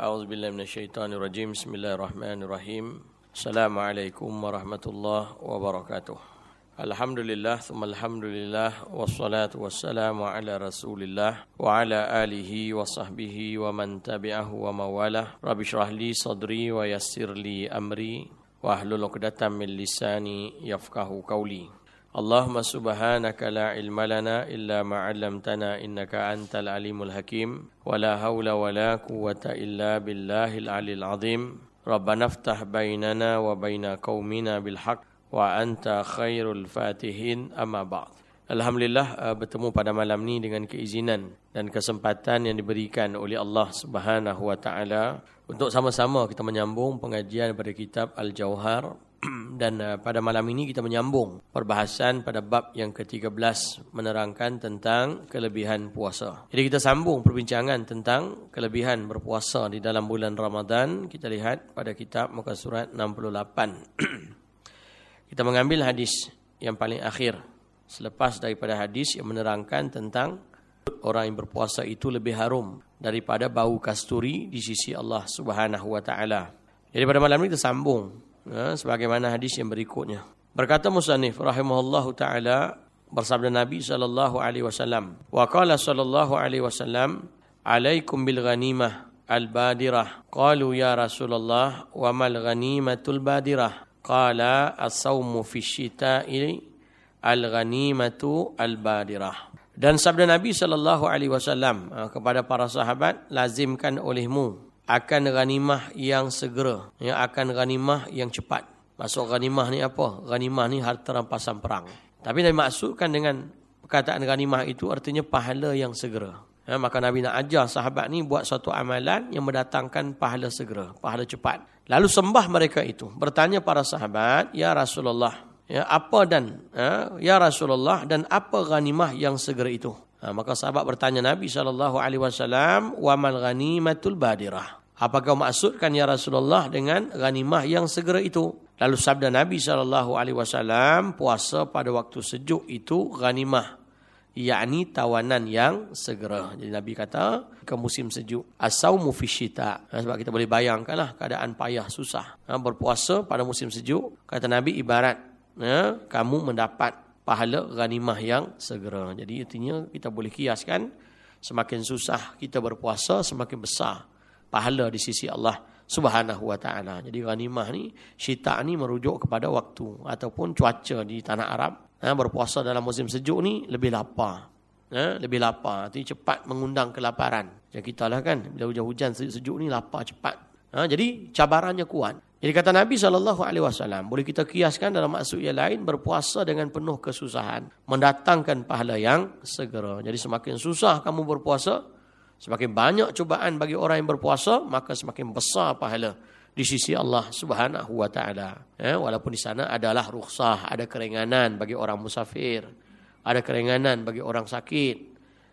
أعوذ بالله من الشيطان الرجيم بسم الله الرحمن الرحيم السلام عليكم ورحمة الله وبركاته الحمد لله ثم الحمد لله والصلاة والسلام على رسول الله وعلى آله وصحبه ومن تبعه ومواله رب اشرح لي صدري ويسر لي أمري واحلل عقدة من لساني يفقه قولي اللهم سبحانك لا علم لنا إلا ما علمتنا إنك أنت العليم الحكيم ولا حول ولا قوة إلا بالله العلي العظيم ربنا افتح بيننا وبين قومنا بالحق وأنت خير الفاتحين أما بعد Alhamdulillah bertemu pada malam ni dengan keizinan dan kesempatan yang diberikan oleh Allah Subhanahu wa taala untuk sama-sama kita menyambung pengajian pada kitab Al-Jauhar dan uh, pada malam ini kita menyambung perbahasan pada bab yang ke-13 menerangkan tentang kelebihan puasa. Jadi kita sambung perbincangan tentang kelebihan berpuasa di dalam bulan Ramadan. Kita lihat pada kitab muka surat 68. kita mengambil hadis yang paling akhir selepas daripada hadis yang menerangkan tentang orang yang berpuasa itu lebih harum daripada bau kasturi di sisi Allah Subhanahu wa taala. Jadi pada malam ini kita sambung ha, sebagaimana hadis yang berikutnya. Berkata musannif rahimahullahu taala bersabda Nabi sallallahu alaihi wasallam, wa qala sallallahu alaihi wasallam, "Alaikum bil ghanimah al-badirah." Qalu ya Rasulullah, "Wa mal ghanimatul badirah?" Qala as-sawmu fi syita'i al-ghanimatu al-badirah. Dan sabda Nabi sallallahu alaihi wasallam ha, kepada para sahabat, lazimkan olehmu akan ghanimah yang segera, yang akan ghanimah yang cepat. Masuk ghanimah ni apa? Ghanimah ni harta rampasan perang. Tapi Nabi maksudkan dengan perkataan ghanimah itu artinya pahala yang segera. Ya, maka Nabi nak ajar sahabat ni buat suatu amalan yang mendatangkan pahala segera, pahala cepat. Lalu sembah mereka itu. Bertanya para sahabat, Ya Rasulullah, ya, apa dan ya, ya Rasulullah dan apa ghanimah yang segera itu? Ha, maka sahabat bertanya Nabi SAW, Wa mal ghanimatul badirah. Apakah maksudkan ya Rasulullah dengan ghanimah yang segera itu? Lalu sabda Nabi wasallam, puasa pada waktu sejuk itu ghanimah, yakni tawanan yang segera. Jadi Nabi kata ke musim sejuk, asaumu fi syita. Ha, sebab kita boleh bayangkanlah keadaan payah susah. Ha, berpuasa pada musim sejuk, kata Nabi ibarat ha, kamu mendapat pahala ghanimah yang segera. Jadi artinya kita boleh kiaskan semakin susah kita berpuasa semakin besar pahala di sisi Allah Subhanahu wa taala. Jadi ghanimah ni syita ni merujuk kepada waktu ataupun cuaca di tanah Arab. Ha, berpuasa dalam musim sejuk ni lebih lapar. Ha, lebih lapar. Itu cepat mengundang kelaparan. Macam kita lah kan. Bila hujan-hujan sejuk ni lapar cepat. Ha, jadi cabarannya kuat. Jadi kata Nabi SAW, boleh kita kiaskan dalam maksud yang lain, berpuasa dengan penuh kesusahan. Mendatangkan pahala yang segera. Jadi semakin susah kamu berpuasa, Semakin banyak cubaan bagi orang yang berpuasa, maka semakin besar pahala di sisi Allah Subhanahu wa taala. Ya, walaupun di sana adalah rukhsah, ada keringanan bagi orang musafir, ada keringanan bagi orang sakit,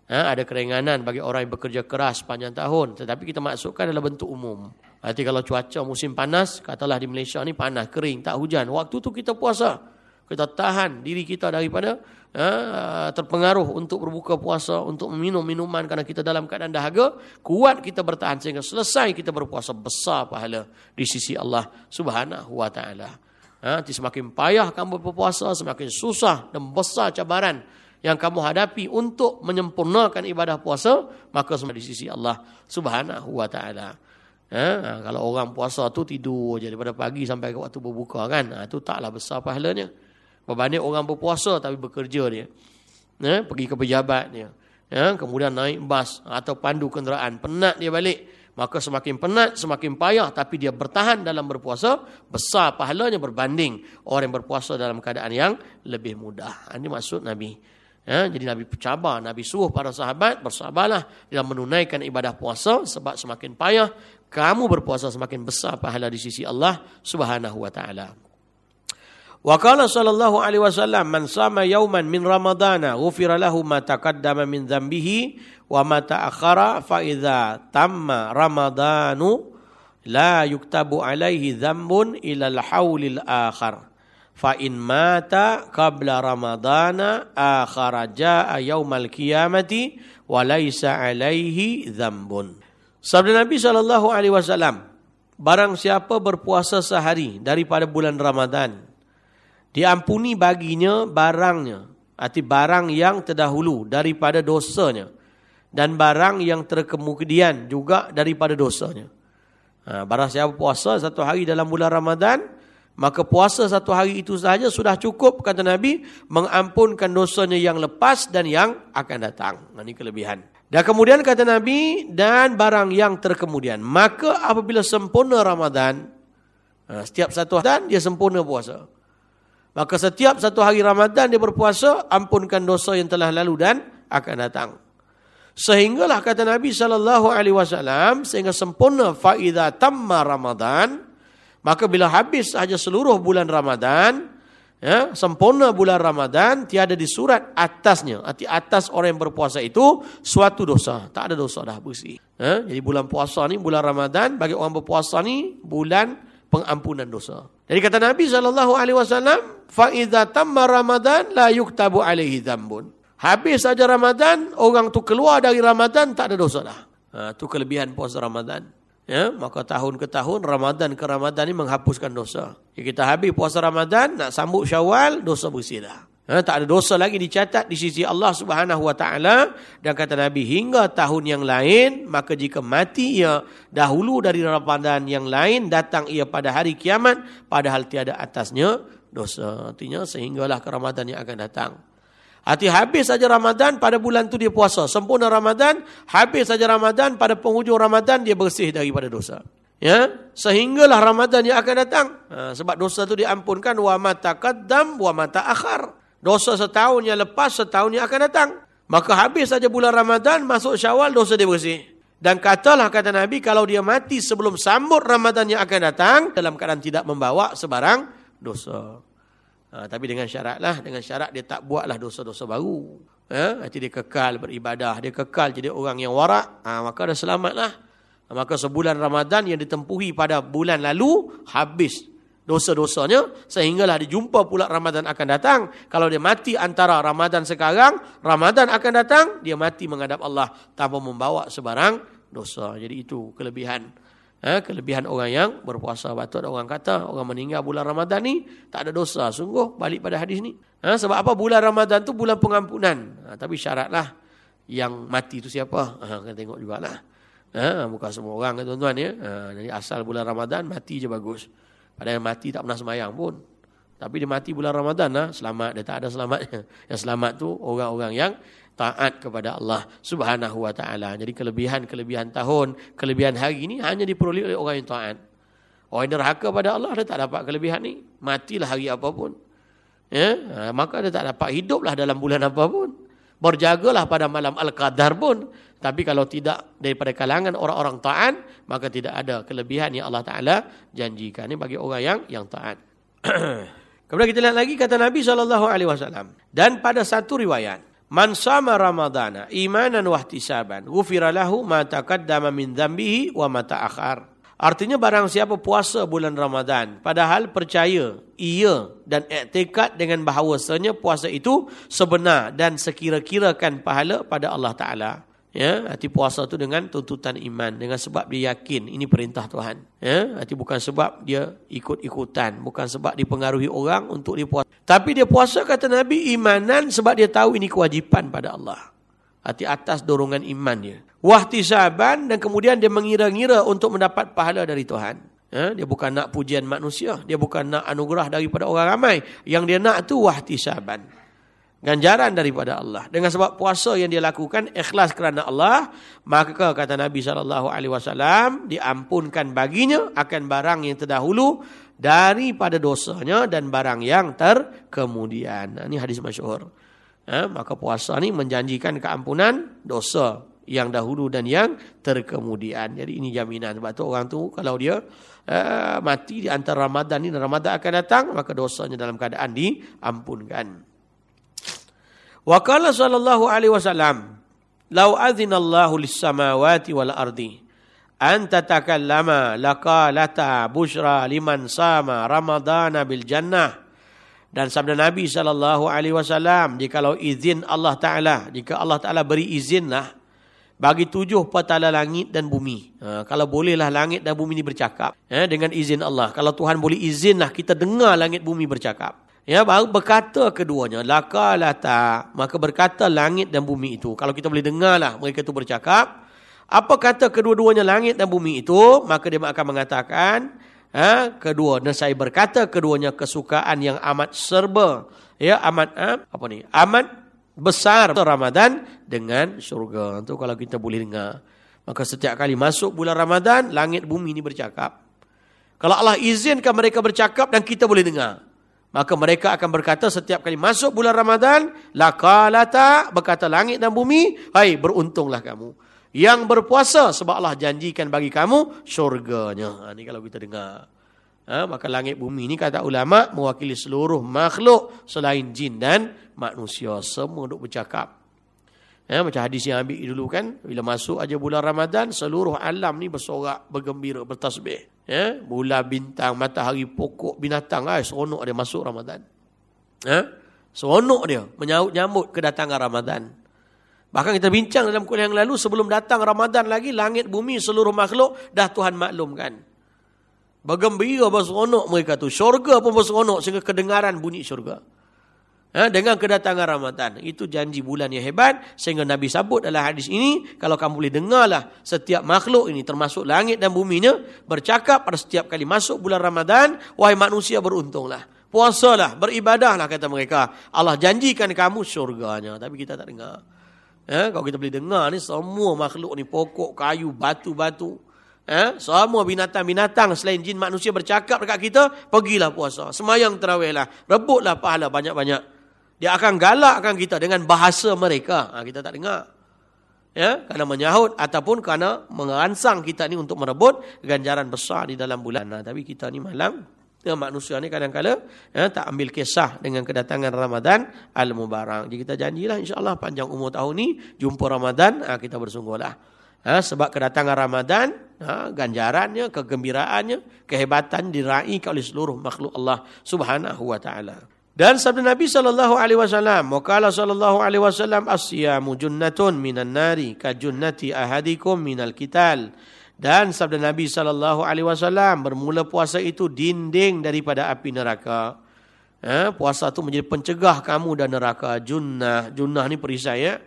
ya, ada keringanan bagi orang yang bekerja keras sepanjang tahun, tetapi kita maksudkan dalam bentuk umum. Arti kalau cuaca musim panas, katalah di Malaysia ni panas, kering, tak hujan, waktu tu kita puasa. Kita tahan diri kita daripada ha, terpengaruh untuk berbuka puasa, untuk minum minuman kerana kita dalam keadaan dahaga, kuat kita bertahan sehingga selesai kita berpuasa besar pahala di sisi Allah Subhanahu wa taala. Ha, semakin payah kamu berpuasa, semakin susah dan besar cabaran yang kamu hadapi untuk menyempurnakan ibadah puasa, maka semua di sisi Allah Subhanahu wa taala. Ha, kalau orang puasa tu tidur je daripada pagi sampai ke waktu berbuka kan, ha, tu taklah besar pahalanya. Berbanding orang berpuasa tapi bekerja dia. Ya, pergi ke pejabat dia. Ya, kemudian naik bas atau pandu kenderaan. Penat dia balik. Maka semakin penat, semakin payah. Tapi dia bertahan dalam berpuasa. Besar pahalanya berbanding orang yang berpuasa dalam keadaan yang lebih mudah. Ini maksud Nabi. Ya, jadi Nabi percabar, Nabi suruh para sahabat bersabarlah dalam menunaikan ibadah puasa sebab semakin payah kamu berpuasa semakin besar pahala di sisi Allah Subhanahu wa taala. Wa qala sallallahu alaihi wasallam man sama yawman min ramadana ghufira lahu ma taqaddama min dhanbihi wa ma ta'akhkhara fa idza tamma ramadanu la yuktabu alaihi dhanbun ila al-haulil akhar. Fa in mata qabla ramadana akhara jaa yaumal qiyamati wa laisa alaihi dhanbun. Sabda Nabi sallallahu alaihi wasallam, barang siapa berpuasa sehari daripada bulan Ramadan, diampuni baginya barangnya, arti barang yang terdahulu daripada dosanya dan barang yang terkemudian juga daripada dosanya. Ha, barang siapa puasa satu hari dalam bulan Ramadan, maka puasa satu hari itu sahaja sudah cukup kata Nabi mengampunkan dosanya yang lepas dan yang akan datang. Ini kelebihan. Dan kemudian kata Nabi dan barang yang terkemudian. Maka apabila sempurna Ramadan, ha, setiap satu hari dia sempurna puasa. Maka setiap satu hari Ramadan dia berpuasa, ampunkan dosa yang telah lalu dan akan datang. Sehinggalah kata Nabi sallallahu alaihi wasallam sehingga sempurna faida tamma Ramadan Maka bila habis saja seluruh bulan Ramadan, ya, sempurna bulan Ramadan, tiada di surat atasnya, arti atas orang yang berpuasa itu suatu dosa. Tak ada dosa dah bersih. Ya, jadi bulan puasa ni, bulan Ramadan, bagi orang berpuasa ni, bulan pengampunan dosa. Jadi kata Nabi sallallahu alaihi wasallam, fa idza tamma ramadan la yuktabu alaihi dzambun." Habis saja Ramadan, orang tu keluar dari Ramadan tak ada dosa dah. Ha, tu kelebihan puasa Ramadan. Ya, maka tahun ke tahun Ramadan ke Ramadan ini menghapuskan dosa. Jadi kita habis puasa Ramadan, nak sambut Syawal, dosa bersih dah. Ya, tak ada dosa lagi dicatat di sisi Allah Subhanahu wa taala dan kata Nabi hingga tahun yang lain maka jika mati ia dahulu dari Ramadan yang lain datang ia pada hari kiamat padahal tiada atasnya dosa. Artinya sehinggalah ke Ramadan yang akan datang. Hati habis saja Ramadan pada bulan tu dia puasa. Sempurna Ramadan, habis saja Ramadan pada penghujung Ramadan dia bersih daripada dosa. Ya, sehinggalah Ramadan yang akan datang. Ha, sebab dosa tu diampunkan wa mata qaddam wa mata akhar. Dosa setahun yang lepas, setahun yang akan datang. Maka habis saja bulan Ramadan, masuk Syawal dosa dia bersih. Dan katalah kata Nabi kalau dia mati sebelum sambut Ramadan yang akan datang dalam keadaan tidak membawa sebarang dosa. Ha, tapi dengan syarat lah, dengan syarat dia tak buatlah dosa-dosa baru. Ha, nanti dia kekal beribadah, dia kekal jadi orang yang warak, ha, maka dah selamatlah. Ha, maka sebulan Ramadan yang ditempuhi pada bulan lalu, habis dosa-dosanya, sehinggalah dia jumpa pula Ramadan akan datang. Kalau dia mati antara Ramadan sekarang, Ramadan akan datang, dia mati menghadap Allah tanpa membawa sebarang dosa. Jadi itu kelebihan. Ha, kelebihan orang yang berpuasa. Patut orang kata orang meninggal bulan Ramadan ni tak ada dosa. Sungguh balik pada hadis ni. Ha, sebab apa bulan Ramadan tu bulan pengampunan. Ha, tapi syaratlah yang mati tu siapa. Ha, kita tengok jugalah. Ha, bukan semua orang tuan-tuan ya. Ha, jadi asal bulan Ramadan mati je bagus. Padahal mati tak pernah semayang pun. Tapi dia mati bulan Ramadan lah. Selamat. Dia tak ada selamatnya. Yang selamat tu orang-orang yang taat kepada Allah Subhanahu wa taala. Jadi kelebihan-kelebihan tahun, kelebihan hari ini hanya diperoleh oleh orang yang taat. Orang yang derhaka pada Allah dia tak dapat kelebihan ni. Matilah hari apapun. Ya, maka dia tak dapat hiduplah dalam bulan apapun. Berjagalah pada malam al-qadar pun. Tapi kalau tidak daripada kalangan orang-orang taat, maka tidak ada kelebihan yang Allah Taala janjikan. Ini bagi orang yang yang taat. Kemudian kita lihat lagi kata Nabi SAW. Dan pada satu riwayat, Man sama Ramadana imanan wa ihtisaban, ghufira lahu ma taqaddama min dhanbihi wa ma ta'akhkhar. Artinya barang siapa puasa bulan Ramadan padahal percaya ia dan iktikad dengan bahawasanya puasa itu sebenar dan sekira-kirakan pahala pada Allah Taala. Ya, hati puasa tu dengan tuntutan iman, dengan sebab dia yakin ini perintah Tuhan. Ya, hati bukan sebab dia ikut-ikutan, bukan sebab dipengaruhi orang untuk dia puasa. Tapi dia puasa kata Nabi imanan sebab dia tahu ini kewajipan pada Allah. Hati atas dorongan iman dia. Wahtisaban dan kemudian dia mengira-ngira untuk mendapat pahala dari Tuhan. Ya, dia bukan nak pujian manusia, dia bukan nak anugerah daripada orang ramai. Yang dia nak tu wahtisaban ganjaran daripada Allah. Dengan sebab puasa yang dia lakukan ikhlas kerana Allah, maka kata Nabi wasallam diampunkan baginya akan barang yang terdahulu daripada dosanya dan barang yang terkemudian. Ini hadis masyhur. Ha, maka puasa ni menjanjikan keampunan dosa yang dahulu dan yang terkemudian. Jadi ini jaminan. Sebab tu orang tu kalau dia uh, mati di antara Ramadan ni dan Ramadan akan datang, maka dosanya dalam keadaan diampunkan. Wa qala sallallahu alaihi wasallam, "Lau adzina Allahu lis-samawati wal ardi an tatakallama laqalata bushra liman sama ramadana bil jannah." Dan sabda Nabi sallallahu alaihi wasallam, jika izin Allah Taala, jika Allah Taala beri izinlah bagi tujuh petala langit dan bumi. Ha, kalau bolehlah langit dan bumi ini bercakap ya, dengan izin Allah. Kalau Tuhan boleh izinlah kita dengar langit bumi bercakap. Ya, baru berkata keduanya, laka lata. Maka berkata langit dan bumi itu. Kalau kita boleh dengarlah mereka itu bercakap. Apa kata kedua-duanya langit dan bumi itu? Maka dia akan mengatakan, ha, kedua, dan saya berkata keduanya kesukaan yang amat serba. Ya, amat, ha, apa ni? Amat besar Ramadan dengan syurga. Itu kalau kita boleh dengar. Maka setiap kali masuk bulan Ramadan, langit bumi ini bercakap. Kalau Allah izinkan mereka bercakap dan kita boleh dengar. Maka mereka akan berkata setiap kali masuk bulan Ramadan, lakalata berkata langit dan bumi, hai beruntunglah kamu. Yang berpuasa sebab Allah janjikan bagi kamu syurganya. Ha, ini kalau kita dengar. Ha, maka langit bumi ini kata ulama mewakili seluruh makhluk selain jin dan manusia. Semua duk bercakap. Ha, macam hadis yang ambil dulu kan. Bila masuk aja bulan Ramadan, seluruh alam ni bersorak, bergembira, bertasbih. Ha, bulan, bintang, matahari, pokok, binatang. Ha, seronok dia masuk Ramadan. Ha, seronok dia menyambut kedatangan Ramadan. Bahkan kita bincang dalam kuliah yang lalu, sebelum datang Ramadan lagi, langit, bumi, seluruh makhluk dah Tuhan maklumkan. Bergembira berseronok mereka tu. Syurga pun berseronok sehingga kedengaran bunyi syurga. Ha, dengan kedatangan Ramadan. Itu janji bulan yang hebat. Sehingga Nabi sabut dalam hadis ini. Kalau kamu boleh dengarlah setiap makhluk ini termasuk langit dan buminya. Bercakap pada setiap kali masuk bulan Ramadan. Wahai manusia beruntunglah. Puasalah, beribadahlah kata mereka. Allah janjikan kamu syurganya. Tapi kita tak dengar. Ha, kalau kita boleh dengar ni semua makhluk ni pokok, kayu, batu-batu. Eh, semua binatang-binatang selain jin manusia bercakap dekat kita, pergilah puasa. Semayang terawihlah. Rebutlah pahala banyak-banyak. Dia akan galakkan kita dengan bahasa mereka. Ha, kita tak dengar. Ya, kerana menyahut ataupun kerana meransang kita ni untuk merebut ganjaran besar di dalam bulan. Nah, tapi kita ni malam, ya, manusia ni kadang-kadang ya, tak ambil kisah dengan kedatangan Ramadan Al-Mubarak. Jadi kita janjilah insyaAllah panjang umur tahun ni, jumpa Ramadan, ha, kita bersungguhlah. Ha, sebab kedatangan Ramadan, ha, ganjarannya, kegembiraannya, kehebatan diraih oleh seluruh makhluk Allah Subhanahu wa taala. Dan sabda Nabi sallallahu alaihi wasallam, waqala sallallahu alaihi wasallam asyamu junnatun minan nari ka junnati ahadikum minal kital. Dan sabda Nabi sallallahu alaihi wasallam bermula puasa itu dinding daripada api neraka. Ha, puasa itu menjadi pencegah kamu dan neraka. Junnah, junnah ni perisai ya.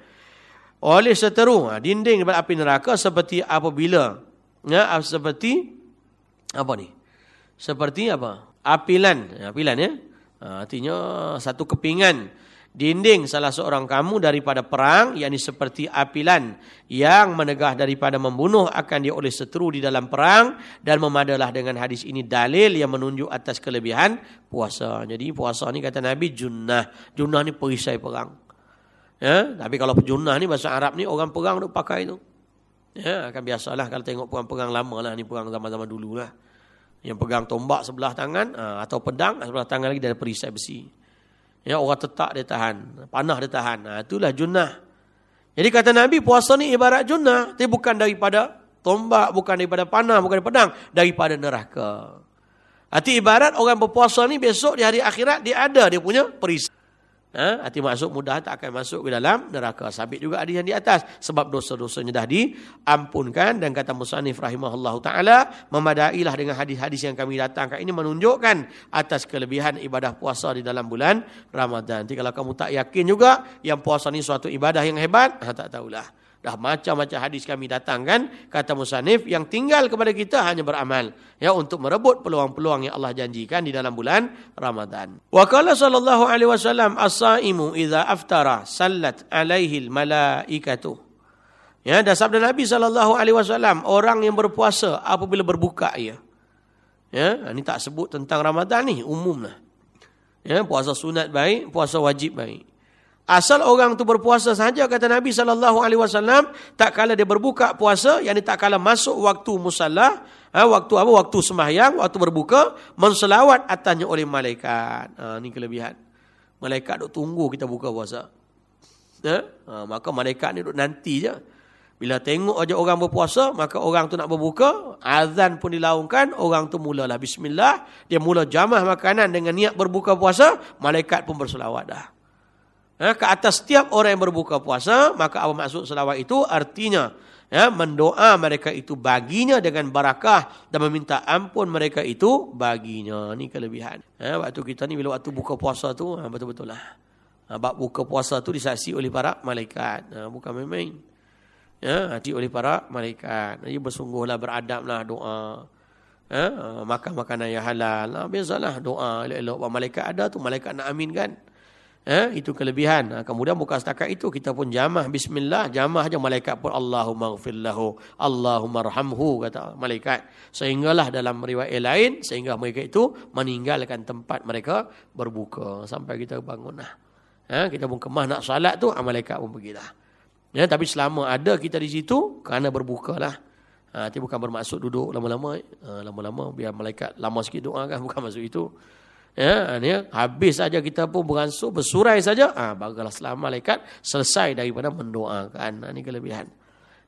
Oleh seteru ha, dinding daripada api neraka seperti apabila ya seperti apa ni? Seperti apa? Apilan. Ya, apilan ya. Ha, artinya satu kepingan dinding salah seorang kamu daripada perang yakni seperti apilan yang menegah daripada membunuh akan dia oleh seteru di dalam perang dan memadalah dengan hadis ini dalil yang menunjuk atas kelebihan puasa jadi puasa ni kata Nabi junnah junnah ni perisai perang Ya, tapi kalau pejunah ni bahasa Arab ni orang perang duk pakai tu. Ya, akan biasalah kalau tengok perang-perang lama lah ni perang zaman-zaman dulu lah. Yang pegang tombak sebelah tangan ha, atau pedang sebelah tangan lagi dari perisai besi. Ya, orang tetak dia tahan, panah dia tahan. Ha, itulah junnah. Jadi kata Nabi puasa ni ibarat junnah, tapi bukan daripada tombak, bukan daripada panah, bukan daripada pedang, daripada neraka. Arti ibarat orang berpuasa ni besok di hari akhirat dia ada dia punya perisai. Ha? Hati masuk mudah tak akan masuk ke dalam neraka. Sabit juga ada yang di atas. Sebab dosa-dosanya dah diampunkan. Dan kata Musanif rahimahullah ta'ala. Memadailah dengan hadis-hadis yang kami datangkan. Ini menunjukkan atas kelebihan ibadah puasa di dalam bulan Ramadan. Jadi kalau kamu tak yakin juga. Yang puasa ni suatu ibadah yang hebat. Ha, tak tahulah. Dah macam-macam hadis kami datangkan kata Musanif yang tinggal kepada kita hanya beramal ya untuk merebut peluang-peluang yang Allah janjikan di dalam bulan Ramadan. Wa qala sallallahu alaihi wasallam as-saimu idza aftara sallat alaihi al-malaikatu. Ya, dan sabda Nabi sallallahu alaihi wasallam orang yang berpuasa apabila berbuka ia. Ya, ini tak sebut tentang Ramadan ni, umumlah. Ya, puasa sunat baik, puasa wajib baik. Asal orang tu berpuasa saja kata Nabi sallallahu alaihi wasallam tak kala dia berbuka puasa yakni tak kala masuk waktu musalla ha, waktu apa waktu sembahyang waktu berbuka menselawat atasnya oleh malaikat. Ha, ni kelebihan. Malaikat duk tunggu kita buka puasa. Ha? ha maka malaikat ni duk nanti je. Bila tengok aja orang berpuasa maka orang tu nak berbuka azan pun dilaungkan orang tu mulalah bismillah dia mula jamah makanan dengan niat berbuka puasa malaikat pun berselawat dah Ha, ke atas setiap orang yang berbuka puasa, maka apa maksud selawat itu? Artinya, ya, mendoa mereka itu baginya dengan barakah dan meminta ampun mereka itu baginya. Ini kelebihan. Ya, waktu kita ni bila waktu buka puasa tu, ha, betul-betul lah. Bab buka puasa tu disaksi oleh para malaikat. Ha, bukan main-main. Ya, hati oleh para malaikat. Jadi bersungguhlah, beradablah doa. Ya, makan makanan yang halal. Ha, biasalah doa. Elok-elok. Malaikat ada tu, malaikat nak amin kan. Eh, itu kelebihan. Ha, kemudian bukan setakat itu kita pun jamah bismillah, jamah aja malaikat pun Allahumma ghfirlahu, Allahumma rahamhu kata malaikat. Sehinggalah dalam riwayat lain sehingga mereka itu meninggalkan tempat mereka berbuka sampai kita bangun lah. Ha, kita pun kemah nak salat tu, ha, malaikat pun pergilah. Ya, tapi selama ada kita di situ kerana berbukalah. Ha, itu bukan bermaksud duduk lama-lama. Ha, lama-lama biar malaikat lama sikit doa kan bukan maksud itu. Ya, ni habis saja kita pun beransur bersurai saja. Ah, ha, bagalah selama malaikat selesai daripada mendoakan. Ha, ini kelebihan.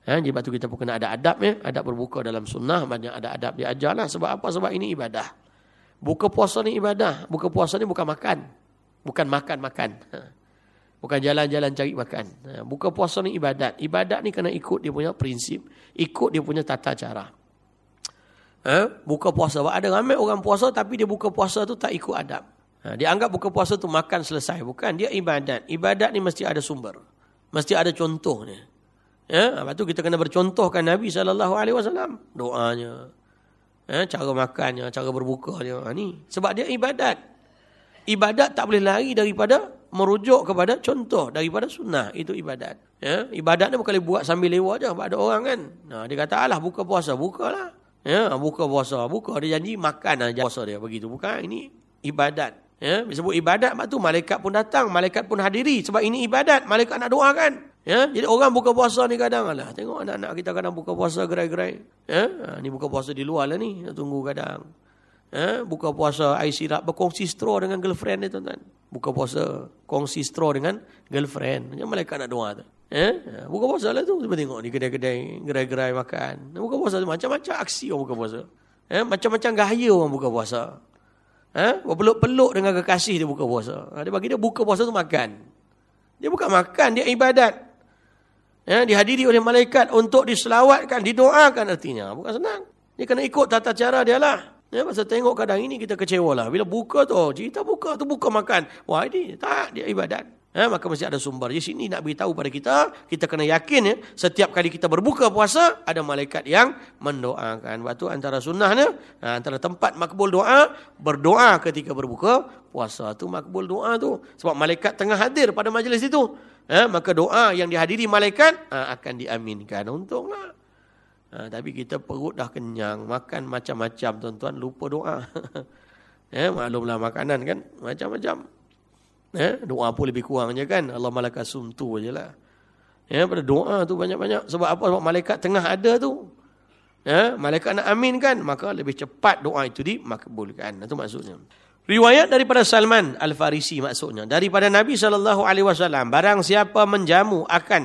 Ya, jadi tu kita pun kena ada adab ya, adab berbuka dalam sunnah banyak ada adab diajarlah sebab apa? Sebab ini ibadah. Buka puasa ni ibadah. Buka puasa ni bukan makan. Bukan makan-makan. Ha. Bukan jalan-jalan cari makan. Ha. Buka puasa ni ibadat. Ibadat ni kena ikut dia punya prinsip, ikut dia punya tata cara. Ha? Buka puasa. Ada ramai orang puasa tapi dia buka puasa tu tak ikut adab. Ha? Dia anggap buka puasa tu makan selesai. Bukan. Dia ibadat. Ibadat ni mesti ada sumber. Mesti ada contohnya. Ya? Lepas tu kita kena bercontohkan Nabi SAW. Doanya. Ya? Cara makannya. Cara berbukanya. Ha, ni. Sebab dia ibadat. Ibadat tak boleh lari daripada merujuk kepada contoh daripada sunnah. Itu ibadat. Ya? Ibadat ni bukan buat sambil lewat je. Ada orang kan. Nah, dia kata, alah buka puasa. Bukalah. Ya, buka puasa, buka dia janji makan aja puasa dia begitu. Bukan ini ibadat. Ya, disebut ibadat mak tu malaikat pun datang, malaikat pun hadiri sebab ini ibadat, malaikat nak doakan. Ya, jadi orang buka puasa ni kadang lah. Tengok anak-anak kita kadang buka puasa gerai-gerai. Ya, ha, ni buka puasa di luar lah ni, tunggu kadang. Ya, buka puasa air sirap berkongsi straw dengan girlfriend dia tuan-tuan. Buka puasa kongsi straw dengan girlfriend. Macam malaikat nak doa tu. Eh? Buka puasa lah tu. Cuba tengok ni kedai-kedai, gerai-gerai makan. Buka puasa tu macam-macam aksi orang buka puasa. Eh? Macam-macam gaya orang buka puasa. Eh? Berpeluk-peluk dengan kekasih dia buka puasa. Ha, dia bagi dia buka puasa tu makan. Dia bukan makan, dia ibadat. Eh? Dihadiri oleh malaikat untuk diselawatkan, didoakan artinya. Bukan senang. Dia kena ikut tata cara dia lah. Ya, pasal tengok kadang ini kita kecewa lah. Bila buka tu, oh, cerita buka tu buka makan. Wah ini tak, dia ibadat. Eh, maka mesti ada sumber. Di sini nak beritahu pada kita, kita kena yakin ya, setiap kali kita berbuka puasa, ada malaikat yang mendoakan. Waktu antara sunnahnya, ha, antara tempat makbul doa, berdoa ketika berbuka puasa. tu makbul doa tu. Sebab malaikat tengah hadir pada majlis itu. Eh, maka doa yang dihadiri malaikat ha, akan diaminkan. Untunglah. Ha, tapi kita perut dah kenyang, makan macam-macam tuan-tuan, lupa doa. eh, maklumlah makanan kan, macam-macam. Eh, doa pun lebih kurang je kan. Allah malaka sumtu je lah. Ya, pada doa tu banyak-banyak. Sebab apa? Sebab malaikat tengah ada tu. Ya, malaikat nak amin kan. Maka lebih cepat doa itu dimakbulkan. Itu maksudnya. Riwayat daripada Salman Al-Farisi maksudnya. Daripada Nabi SAW. Barang siapa menjamu akan.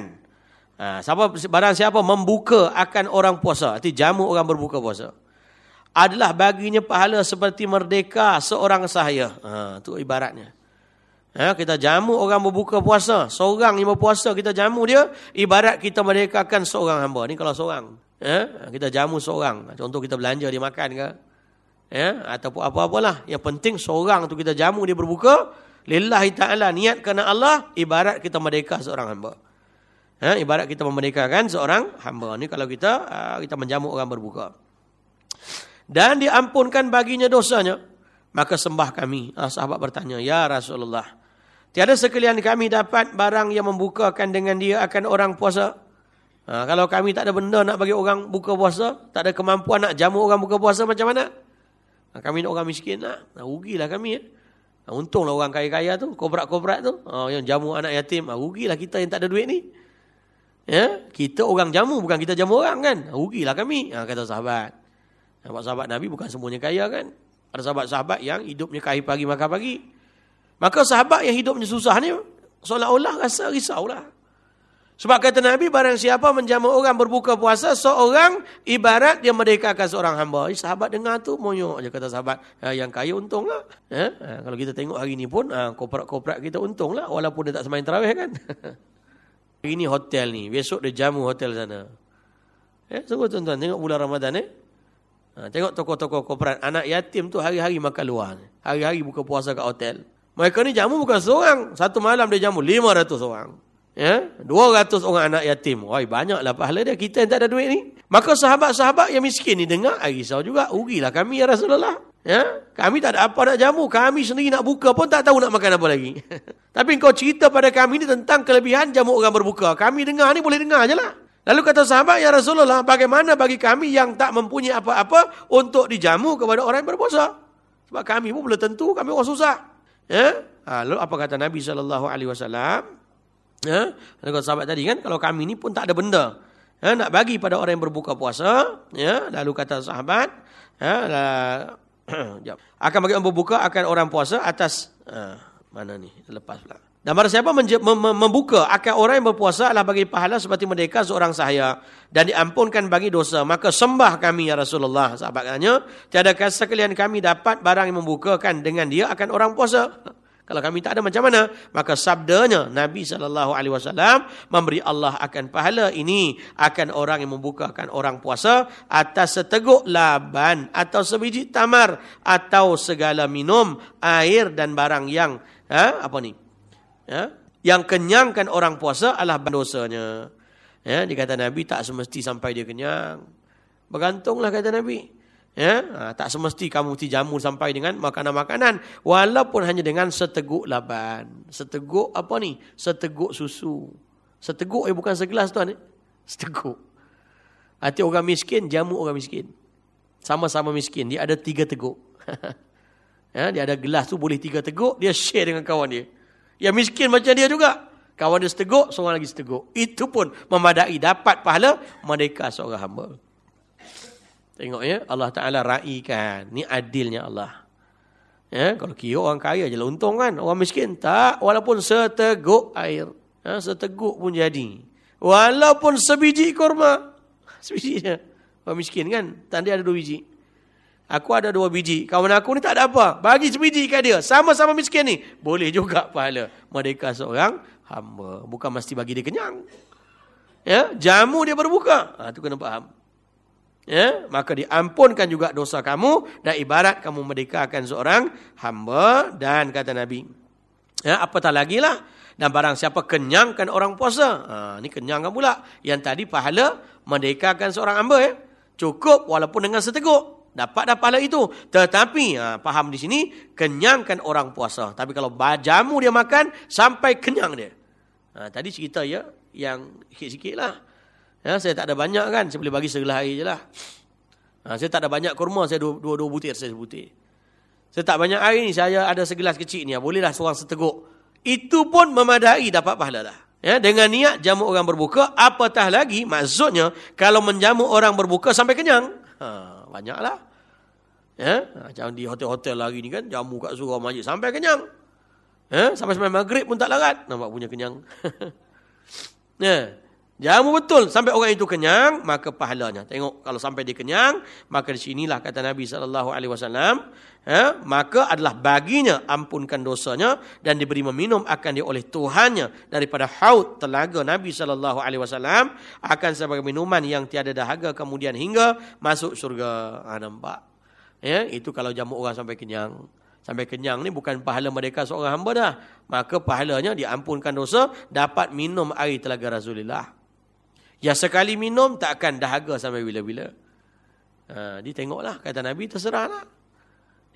Ha, siapa, barang siapa membuka akan orang puasa. Arti jamu orang berbuka puasa. Adalah baginya pahala seperti merdeka seorang sahaya. Ha, itu ibaratnya. Ya, kita jamu orang berbuka puasa. Seorang yang berpuasa kita jamu dia. Ibarat kita merdekakan seorang hamba. Ni kalau seorang. Ya, kita jamu seorang. Contoh kita belanja dia makan ke. Ya, ataupun apa-apalah. Yang penting seorang tu kita jamu dia berbuka. Lillahi ta'ala niat kerana Allah. Ibarat kita merdeka seorang hamba. Ya, ibarat kita memerdekakan seorang hamba. Ni kalau kita ah, kita menjamu orang berbuka. Dan diampunkan baginya dosanya. Maka sembah kami. Ah, sahabat bertanya. Ya Rasulullah. Tiada sekalian kami dapat barang yang membukakan dengan dia akan orang puasa. Ha, kalau kami tak ada benda nak bagi orang buka puasa, tak ada kemampuan nak jamu orang buka puasa macam mana? Ha, kami nak orang miskin nak. Ha, rugilah kami. Ya. Ha, untunglah orang kaya-kaya tu, kobrak-kobrak tu. Ha, yang jamu anak yatim. Ha, rugilah kita yang tak ada duit ni. Ya, kita orang jamu, bukan kita jamu orang kan. Ha, rugilah kami, ha, kata sahabat. Sahabat sahabat Nabi bukan semuanya kaya kan. Ada sahabat-sahabat yang hidupnya kahir pagi makan pagi. Maka sahabat yang hidupnya susah ni seolah-olah rasa risaulah. Sebab kata Nabi, barang siapa menjamu orang berbuka puasa, seorang ibarat dia merdekakan seorang hamba. Eh, sahabat dengar tu, monyok je kata sahabat. Ha, yang kaya untung lah. Ha? Ha, kalau kita tengok hari ni pun, ha, koprak-koprak kita untung lah. Walaupun dia tak semain terawih kan. Ini hotel ni. Besok dia jamu hotel sana. Eh, sungguh tuan-tuan, tengok bulan Ramadan eh. Ha, tengok tokoh-tokoh korporat. Anak yatim tu hari-hari makan luar. Hari-hari buka puasa kat hotel. Mereka ni jamu bukan seorang. Satu malam dia jamu 500 orang. Ya, 200 orang anak yatim. Wah, banyaklah pahala dia. Kita yang tak ada duit ni. Maka sahabat-sahabat yang miskin ni dengar, risau juga. Ugilah kami ya Rasulullah. Ya, kami tak ada apa nak jamu. Kami sendiri nak buka pun tak tahu nak makan apa lagi. Tapi kau cerita pada kami ni tentang kelebihan jamu orang berbuka. Kami dengar ni boleh dengar je lah. Lalu kata sahabat, Ya Rasulullah, bagaimana bagi kami yang tak mempunyai apa-apa untuk dijamu kepada orang yang berpuasa? Sebab kami pun belum tentu, kami orang susah. Ya? Ha, lalu apa kata Nabi SAW? Ya, kata sahabat tadi kan, kalau kami ni pun tak ada benda. Ya, nak bagi pada orang yang berbuka puasa. Ya, lalu kata sahabat, ya, lah, akan bagi orang berbuka akan orang puasa atas, ha, mana ni, lepas pula. Dan barang siapa membuka akan orang yang berpuasa adalah bagi pahala seperti mereka seorang sahaya dan diampunkan bagi dosa. Maka sembah kami ya Rasulullah. Sahabat katanya, tiada sekalian kami dapat barang yang membukakan dengan dia akan orang puasa. Kalau kami tak ada macam mana? Maka sabdanya Nabi SAW memberi Allah akan pahala ini akan orang yang membukakan orang puasa atas seteguk laban atau sebiji tamar atau segala minum, air dan barang yang ha, apa ni? Ya, yang kenyangkan orang puasa adalah dosanya. Ya, dikata Nabi tak semesti sampai dia kenyang. Bergantunglah kata Nabi. Ya, ha, tak semesti kamu mesti jamu sampai dengan makanan-makanan walaupun hanya dengan seteguk laban. Seteguk apa ni? Seteguk susu. Seteguk eh bukan segelas tuan eh. Seteguk. Hati orang miskin jamu orang miskin. Sama-sama miskin, dia ada tiga teguk. ya, dia ada gelas tu boleh tiga teguk, dia share dengan kawan dia. Yang miskin macam dia juga. Kawan dia seteguk, seorang lagi seteguk. Itu pun memadai dapat pahala mereka seorang hamba. Tengok ya, Allah Ta'ala raikan. Ni adilnya Allah. Ya, kalau kira orang kaya je lah untung kan. Orang miskin tak. Walaupun seteguk air. Ya, seteguk pun jadi. Walaupun sebiji kurma. Sebiji je. Orang miskin kan. Tadi ada dua biji. Aku ada dua biji. Kawan aku ni tak ada apa. Bagi sebiji kat dia. Sama-sama miskin ni. Boleh juga pahala. Mereka seorang hamba. Bukan mesti bagi dia kenyang. Ya, jamu dia berbuka. Ha, tu kena faham ya, maka diampunkan juga dosa kamu dan ibarat kamu merdekakan seorang hamba dan kata Nabi. Ya, apatah lagi lah. Dan barang siapa kenyangkan orang puasa. Ha, ini kenyangkan pula. Yang tadi pahala merdekakan seorang hamba. Ya. Cukup walaupun dengan seteguk. Dapat dah pahala itu. Tetapi ha, paham di sini. Kenyangkan orang puasa. Tapi kalau jamu dia makan sampai kenyang dia. Ha, tadi cerita ya. Yang sikit-sikit lah. Ya, saya tak ada banyak kan, saya boleh bagi segelas air je lah. Ha, saya tak ada banyak kurma, saya dua, dua, dua butir, saya butir. Saya tak banyak air ni, saya ada segelas kecil ni, ya, bolehlah seorang seteguk. Itu pun memadai dapat pahala dah. Ya, dengan niat jamu orang berbuka, apatah lagi maksudnya kalau menjamu orang berbuka sampai kenyang. Ha, banyaklah. Ya, macam di hotel-hotel lagi ni kan, jamu kat surau majlis sampai kenyang. Ya, sampai-sampai maghrib pun tak larat. Nampak punya kenyang. ya. Jamu betul sampai orang itu kenyang, maka pahalanya. Tengok kalau sampai dia kenyang, maka di sinilah kata Nabi wasallam, ya, maka adalah baginya ampunkan dosanya dan diberi meminum akan dia oleh Tuhannya daripada haud telaga Nabi wasallam akan sebagai minuman yang tiada dahaga kemudian hingga masuk surga. Ha, nampak? Ya, itu kalau jamu orang sampai kenyang. Sampai kenyang ni bukan pahala mereka seorang hamba dah. Maka pahalanya diampunkan dosa dapat minum air telaga Rasulullah. Yang sekali minum tak akan dahaga sampai bila-bila. Ha, dia tengoklah kata Nabi terserahlah.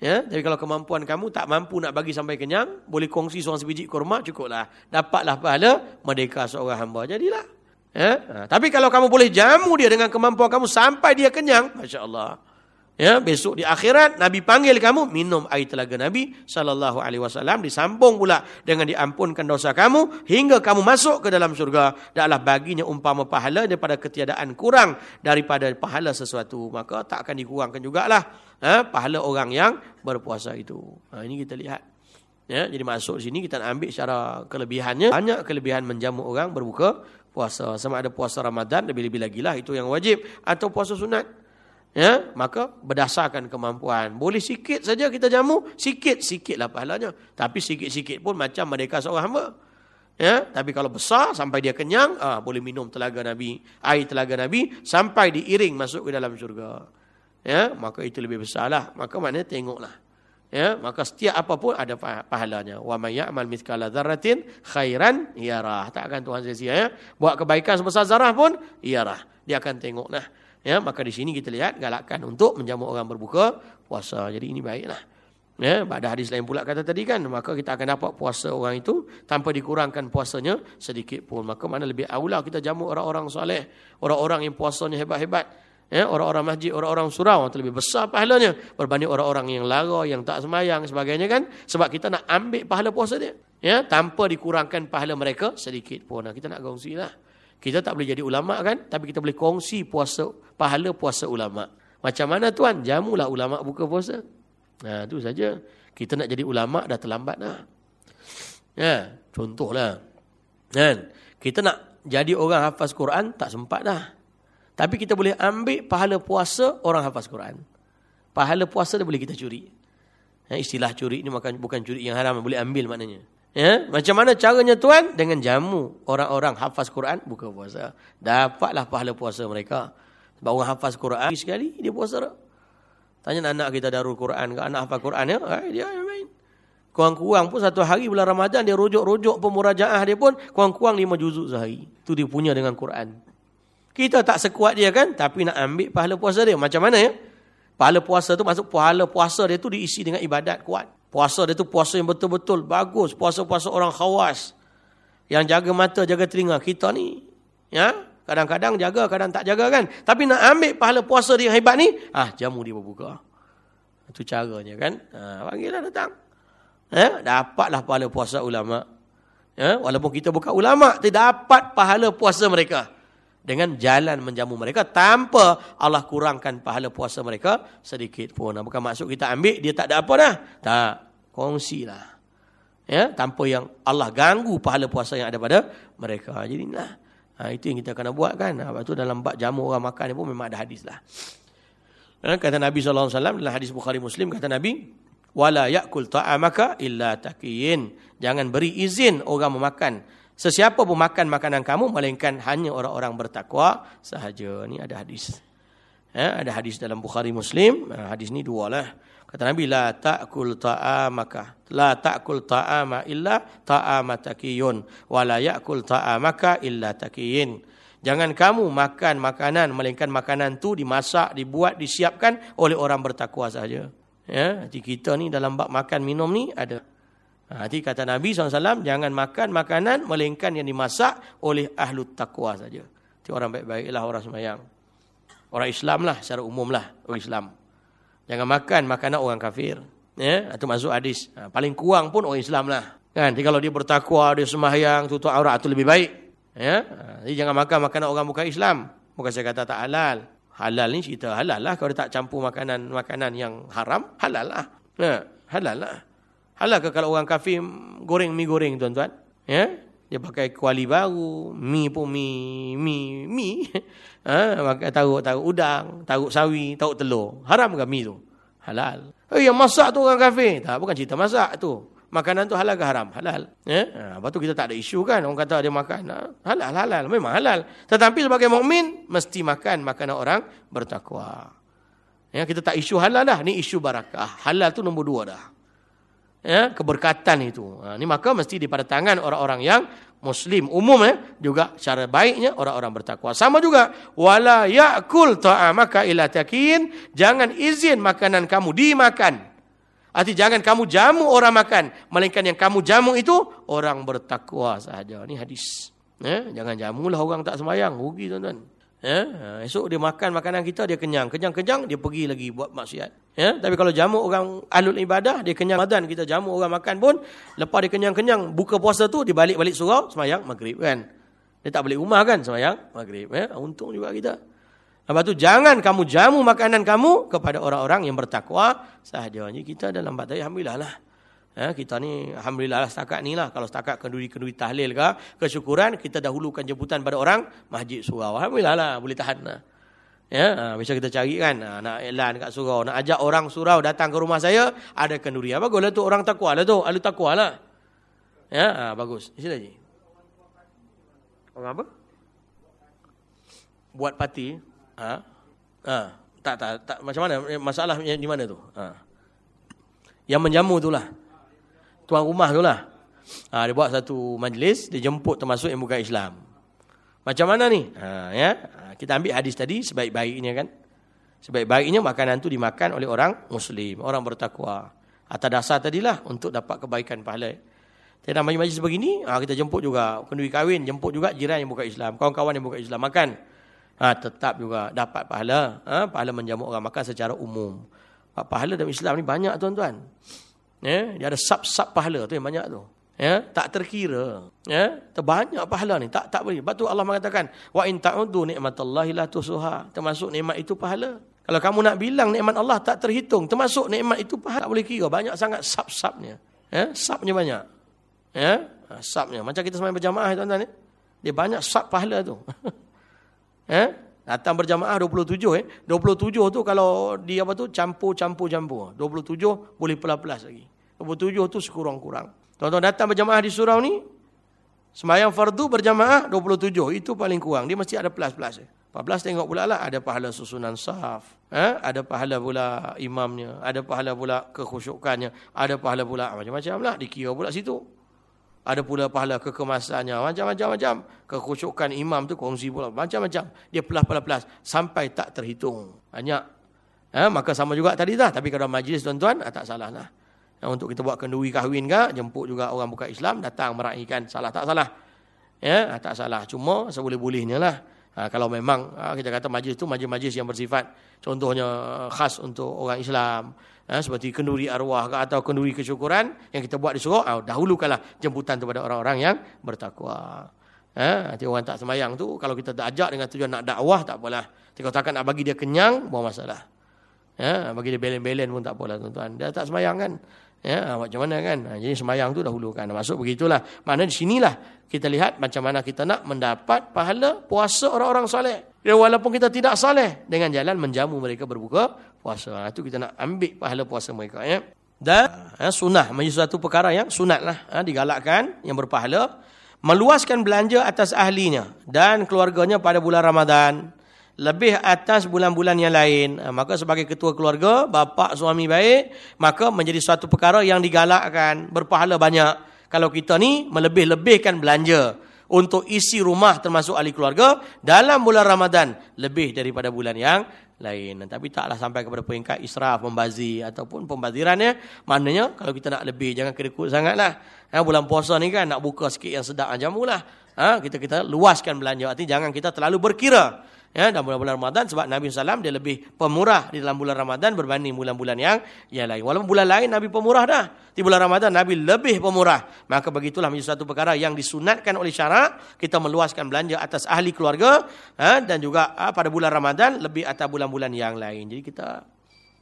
Ya, tapi kalau kemampuan kamu tak mampu nak bagi sampai kenyang, boleh kongsi seorang sebiji kurma cukuplah. Dapatlah pahala merdeka seorang hamba jadilah. Ya, ha, tapi kalau kamu boleh jamu dia dengan kemampuan kamu sampai dia kenyang, masya-Allah. Ya, besok di akhirat Nabi panggil kamu minum air telaga Nabi sallallahu alaihi wasallam disambung pula dengan diampunkan dosa kamu hingga kamu masuk ke dalam surga adalah baginya umpama pahala daripada ketiadaan kurang daripada pahala sesuatu maka tak akan dikurangkan jugalah ha, pahala orang yang berpuasa itu. Ha, ini kita lihat. Ya, jadi masuk sini kita nak ambil secara kelebihannya banyak kelebihan menjamu orang berbuka puasa. Sama ada puasa Ramadan lebih-lebih lagi lah itu yang wajib atau puasa sunat. Ya, maka berdasarkan kemampuan. Boleh sikit saja kita jamu, sikit-sikitlah pahalanya. Tapi sikit-sikit pun macam mereka seorang hamba. Ya, tapi kalau besar sampai dia kenyang, ah boleh minum telaga Nabi, air telaga Nabi sampai diiring masuk ke dalam syurga. Ya, maka itu lebih besarlah. Maka maknanya tengoklah ya maka setiap apa pun ada pahalanya wa may ya'mal mithqala dzarratin khairan yarah tak akan Tuhan sia-sia ya buat kebaikan sebesar zarah pun yarah dia akan tengok nah ya maka di sini kita lihat galakkan untuk menjamu orang berbuka puasa jadi ini baiklah ya pada hadis lain pula kata tadi kan maka kita akan dapat puasa orang itu tanpa dikurangkan puasanya sedikit pun maka mana lebih aula kita jamu orang-orang soleh orang-orang yang puasanya hebat-hebat Ya, orang-orang masjid, orang-orang surau itu lebih besar pahalanya berbanding orang-orang yang lara, yang tak semayang sebagainya kan. Sebab kita nak ambil pahala puasa dia. Ya, tanpa dikurangkan pahala mereka sedikit pun. Nah, kita nak kongsi lah. Kita tak boleh jadi ulama kan, tapi kita boleh kongsi puasa pahala puasa ulama. Macam mana tuan? Jamulah ulama buka puasa. Nah, tu saja. Kita nak jadi ulama dah terlambat dah. Ya, contohlah. Kan? Kita nak jadi orang hafaz Quran tak sempat dah. Tapi kita boleh ambil pahala puasa orang hafaz Quran. Pahala puasa dia boleh kita curi. Ya, istilah curi bukan, bukan curi yang haram. Boleh ambil maknanya. Ya, macam mana caranya tuan? Dengan jamu orang-orang hafaz Quran buka puasa. Dapatlah pahala puasa mereka. Sebab orang hafaz Quran sekali dia puasa tak? Tanya anak kita darul Quran ke anak hafaz Quran ya? Eh, dia main. Kurang-kurang pun satu hari bulan Ramadan dia rujuk-rujuk pemurajaah dia pun kurang-kurang lima juzuk sehari. Itu dia punya dengan Quran. Kita tak sekuat dia kan, tapi nak ambil pahala puasa dia. Macam mana ya? Pahala puasa tu masuk pahala puasa dia tu diisi dengan ibadat kuat. Puasa dia tu puasa yang betul-betul bagus. Puasa-puasa orang khawas. Yang jaga mata, jaga telinga. Kita ni, ya, kadang-kadang jaga, kadang tak jaga kan. Tapi nak ambil pahala puasa dia hebat ni, ah jamu dia berbuka. Itu caranya kan. Ha, panggillah datang. Ya, dapatlah pahala puasa ulama. Ya, walaupun kita bukan ulama, tidak dapat pahala puasa mereka dengan jalan menjamu mereka tanpa Allah kurangkan pahala puasa mereka sedikit pun. Bukan maksud kita ambil dia tak ada apa dah. Tak, kongsilah. Ya, tanpa yang Allah ganggu pahala puasa yang ada pada mereka. Jadi inilah. Ha, itu yang kita kena buat kan. Lepas tu dalam bab jamu orang makan pun memang ada hadis lah. Dan kata Nabi SAW dalam hadis Bukhari Muslim kata Nabi wala yakul ta'amaka illa taqiyin. Jangan beri izin orang memakan Sesiapa pun makan makanan kamu melainkan hanya orang-orang bertakwa sahaja. Ini ada hadis. Ya, ada hadis dalam Bukhari Muslim. Ha, hadis ni dua lah. Kata Nabi la ta'kul ta'amaka la ta'kul ta'ama illa ta'ama taqiyun wa la ya'kul ta'amaka illa taqiyin. Jangan kamu makan makanan melainkan makanan tu dimasak, dibuat, disiapkan oleh orang bertakwa saja. Ya, hati kita ni dalam bab makan minum ni ada Hati kata Nabi SAW, jangan makan makanan melainkan yang dimasak oleh ahlu taqwa saja. Itu orang baik-baiklah orang semayang. Orang Islam lah, secara umum lah, orang Islam. Jangan makan makanan orang kafir. Ya, itu masuk hadis. Ha, paling kurang pun orang Islam lah. Kan? Jadi kalau dia bertakwa, dia semayang, tutup aurat, itu lebih baik. Ya? Ha, jadi jangan makan makanan orang bukan Islam. Bukan saya kata tak halal. Halal ni cerita halal lah. Kalau dia tak campur makanan makanan yang haram, halal lah. Ya, halal lah. Halal ke kalau orang kafir goreng mi goreng tuan-tuan? Ya? Dia pakai kuali baru, mi pun mi mi mi. Ha, pakai tahu udang, tahu sawi, tahu telur. Haram ke mi tu? Halal. Eh, yang masak tu orang kafir. Tak, bukan cerita masak tu. Makanan tu halal ke haram? Halal. Ya? Ha, lepas tu kita tak ada isu kan. Orang kata dia makan. Ha? Halal, halal. Memang halal. Tetapi sebagai mukmin mesti makan makanan orang bertakwa. Ya, kita tak isu halal dah. Ni isu barakah. Halal tu nombor dua dah ya, keberkatan itu. Ha, ini maka mesti di pada tangan orang-orang yang muslim umum ya, juga cara baiknya orang-orang bertakwa. Sama juga wala yakul ta'amaka ila takin, jangan izin makanan kamu dimakan. Arti jangan kamu jamu orang makan, melainkan yang kamu jamu itu orang bertakwa sahaja. Ini hadis. Ya, jangan jamulah orang tak semayang, rugi tuan-tuan. Ya, esok dia makan makanan kita dia kenyang, kenyang-kenyang dia pergi lagi buat maksiat. Ya, tapi kalau jamu orang alul ibadah dia kenyang badan kita jamu orang makan pun lepas dia kenyang-kenyang buka puasa tu dia balik-balik surau semayang maghrib kan. Dia tak balik rumah kan semayang maghrib ya. Untung juga kita. Lepas tu jangan kamu jamu makanan kamu kepada orang-orang yang bertakwa sahaja. Jadi kita dalam bab alhamdulillah lah. Ha, kita ni alhamdulillah lah setakat ni lah kalau setakat kenduri-kenduri tahlil ke kesyukuran kita dahulukan jemputan pada orang masjid surau. Alhamdulillah lah boleh tahan lah. Ya, ha, bisa kita cari kan ha, nak iklan kat surau, nak ajak orang surau datang ke rumah saya ada kenduri. Apa baguslah tu orang takwa lah tu, ahli takwa lah. Ya, ha, bagus. Sila je. Orang apa? Buat parti. Ha? Ha. Tak, tak, tak. Macam mana? Masalah di mana tu? Ha. Yang menjamu tu lah tuan rumah tu lah. Ha, dia buat satu majlis, dia jemput termasuk yang bukan Islam. Macam mana ni? Ha, ya? Ha, kita ambil hadis tadi sebaik-baiknya kan. Sebaik-baiknya makanan tu dimakan oleh orang Muslim, orang bertakwa. Atas dasar tadilah untuk dapat kebaikan pahala. Kita nak majlis begini, ha, kita jemput juga. Kenduri kahwin, jemput juga jiran yang bukan Islam. Kawan-kawan yang bukan Islam makan. Ha, tetap juga dapat pahala. Ha, pahala menjamu orang makan secara umum. Pahala dalam Islam ni banyak tuan-tuan. Ya, dia ada sub-sub pahala tu yang banyak tu. Ya, tak terkira. Ya, terbanyak pahala ni. Tak tak boleh. Sebab tu Allah mengatakan, wa in ta'udu nikmatallahi la tusuha. Termasuk nikmat itu pahala. Kalau kamu nak bilang nikmat Allah tak terhitung, termasuk nikmat itu pahala tak boleh kira. Banyak sangat sub-subnya. Ya, subnya banyak. Ya, ha, subnya. Macam kita semain berjamaah tuan-tuan ni. Dia banyak sub pahala tu. ya, Datang berjamaah 27 eh. 27 tu kalau di apa tu campur campur campur. 27 boleh pelas-pelas lagi. 27 tu sekurang-kurang. Tuan-tuan datang berjamaah di surau ni sembahyang fardu berjamaah 27 itu paling kurang. Dia mesti ada plus-plus eh. 14 tengok pula lah ada pahala susunan saf. Eh? Ada pahala pula imamnya. Ada pahala pula kekhusyukannya. Ada pahala pula macam-macam lah. Dikira pula situ. Ada pula pahala kekemasannya. Macam-macam. macam Kekhusyukan imam tu kongsi pula. Macam-macam. Dia pelas-pelas-pelas. Sampai tak terhitung. Banyak. Ha, maka sama juga tadi dah. Tapi kalau majlis tuan-tuan, ah, tak salah lah. Ha, untuk kita buat kenduri kahwin ke, jemput juga orang bukan Islam, datang meraihkan. Salah tak salah. Ya, ha, tak salah. Cuma seboleh-bolehnya lah. Ha, kalau memang ha, kita kata majlis itu majlis-majlis yang bersifat contohnya khas untuk orang Islam ha, seperti kenduri arwah ke, atau kenduri kesyukuran yang kita buat di surau ha, dahulukanlah jemputan kepada orang-orang yang bertakwa ha, nanti orang tak semayang tu kalau kita tak ajak dengan tujuan nak dakwah tak apalah kita takkan nak bagi dia kenyang buang masalah ha, bagi dia belen-belen pun tak apalah tuan-tuan dia tak semayang kan Ya, macam mana kan? Ha, jadi semayang tu dahulukan. Masuk begitulah. Mana di sinilah kita lihat macam mana kita nak mendapat pahala puasa orang-orang soleh. Ya, walaupun kita tidak soleh dengan jalan menjamu mereka berbuka puasa. Itu ha, kita nak ambil pahala puasa mereka. Ya. Dan ya, sunnah menjadi satu perkara yang sunat lah. Ya, digalakkan yang berpahala. Meluaskan belanja atas ahlinya dan keluarganya pada bulan Ramadan lebih atas bulan-bulan yang lain. Ha, maka sebagai ketua keluarga, bapa suami baik, maka menjadi suatu perkara yang digalakkan, berpahala banyak. Kalau kita ni melebih-lebihkan belanja untuk isi rumah termasuk ahli keluarga dalam bulan Ramadan lebih daripada bulan yang lain. Tapi taklah sampai kepada peringkat israf, membazir ataupun pembazirannya. Maknanya kalau kita nak lebih jangan kedekut sangatlah. Ha, bulan puasa ni kan nak buka sikit yang sedap jamulah. Ha, kita kita luaskan belanja. Artinya jangan kita terlalu berkira ya dalam bulan-bulan Ramadan sebab Nabi SAW dia lebih pemurah di dalam bulan Ramadan berbanding bulan-bulan yang yang lain. Walaupun bulan lain Nabi pemurah dah. Di bulan Ramadan Nabi lebih pemurah. Maka begitulah menjadi satu perkara yang disunatkan oleh syarak kita meluaskan belanja atas ahli keluarga ha, dan juga ha, pada bulan Ramadan lebih atas bulan-bulan yang lain. Jadi kita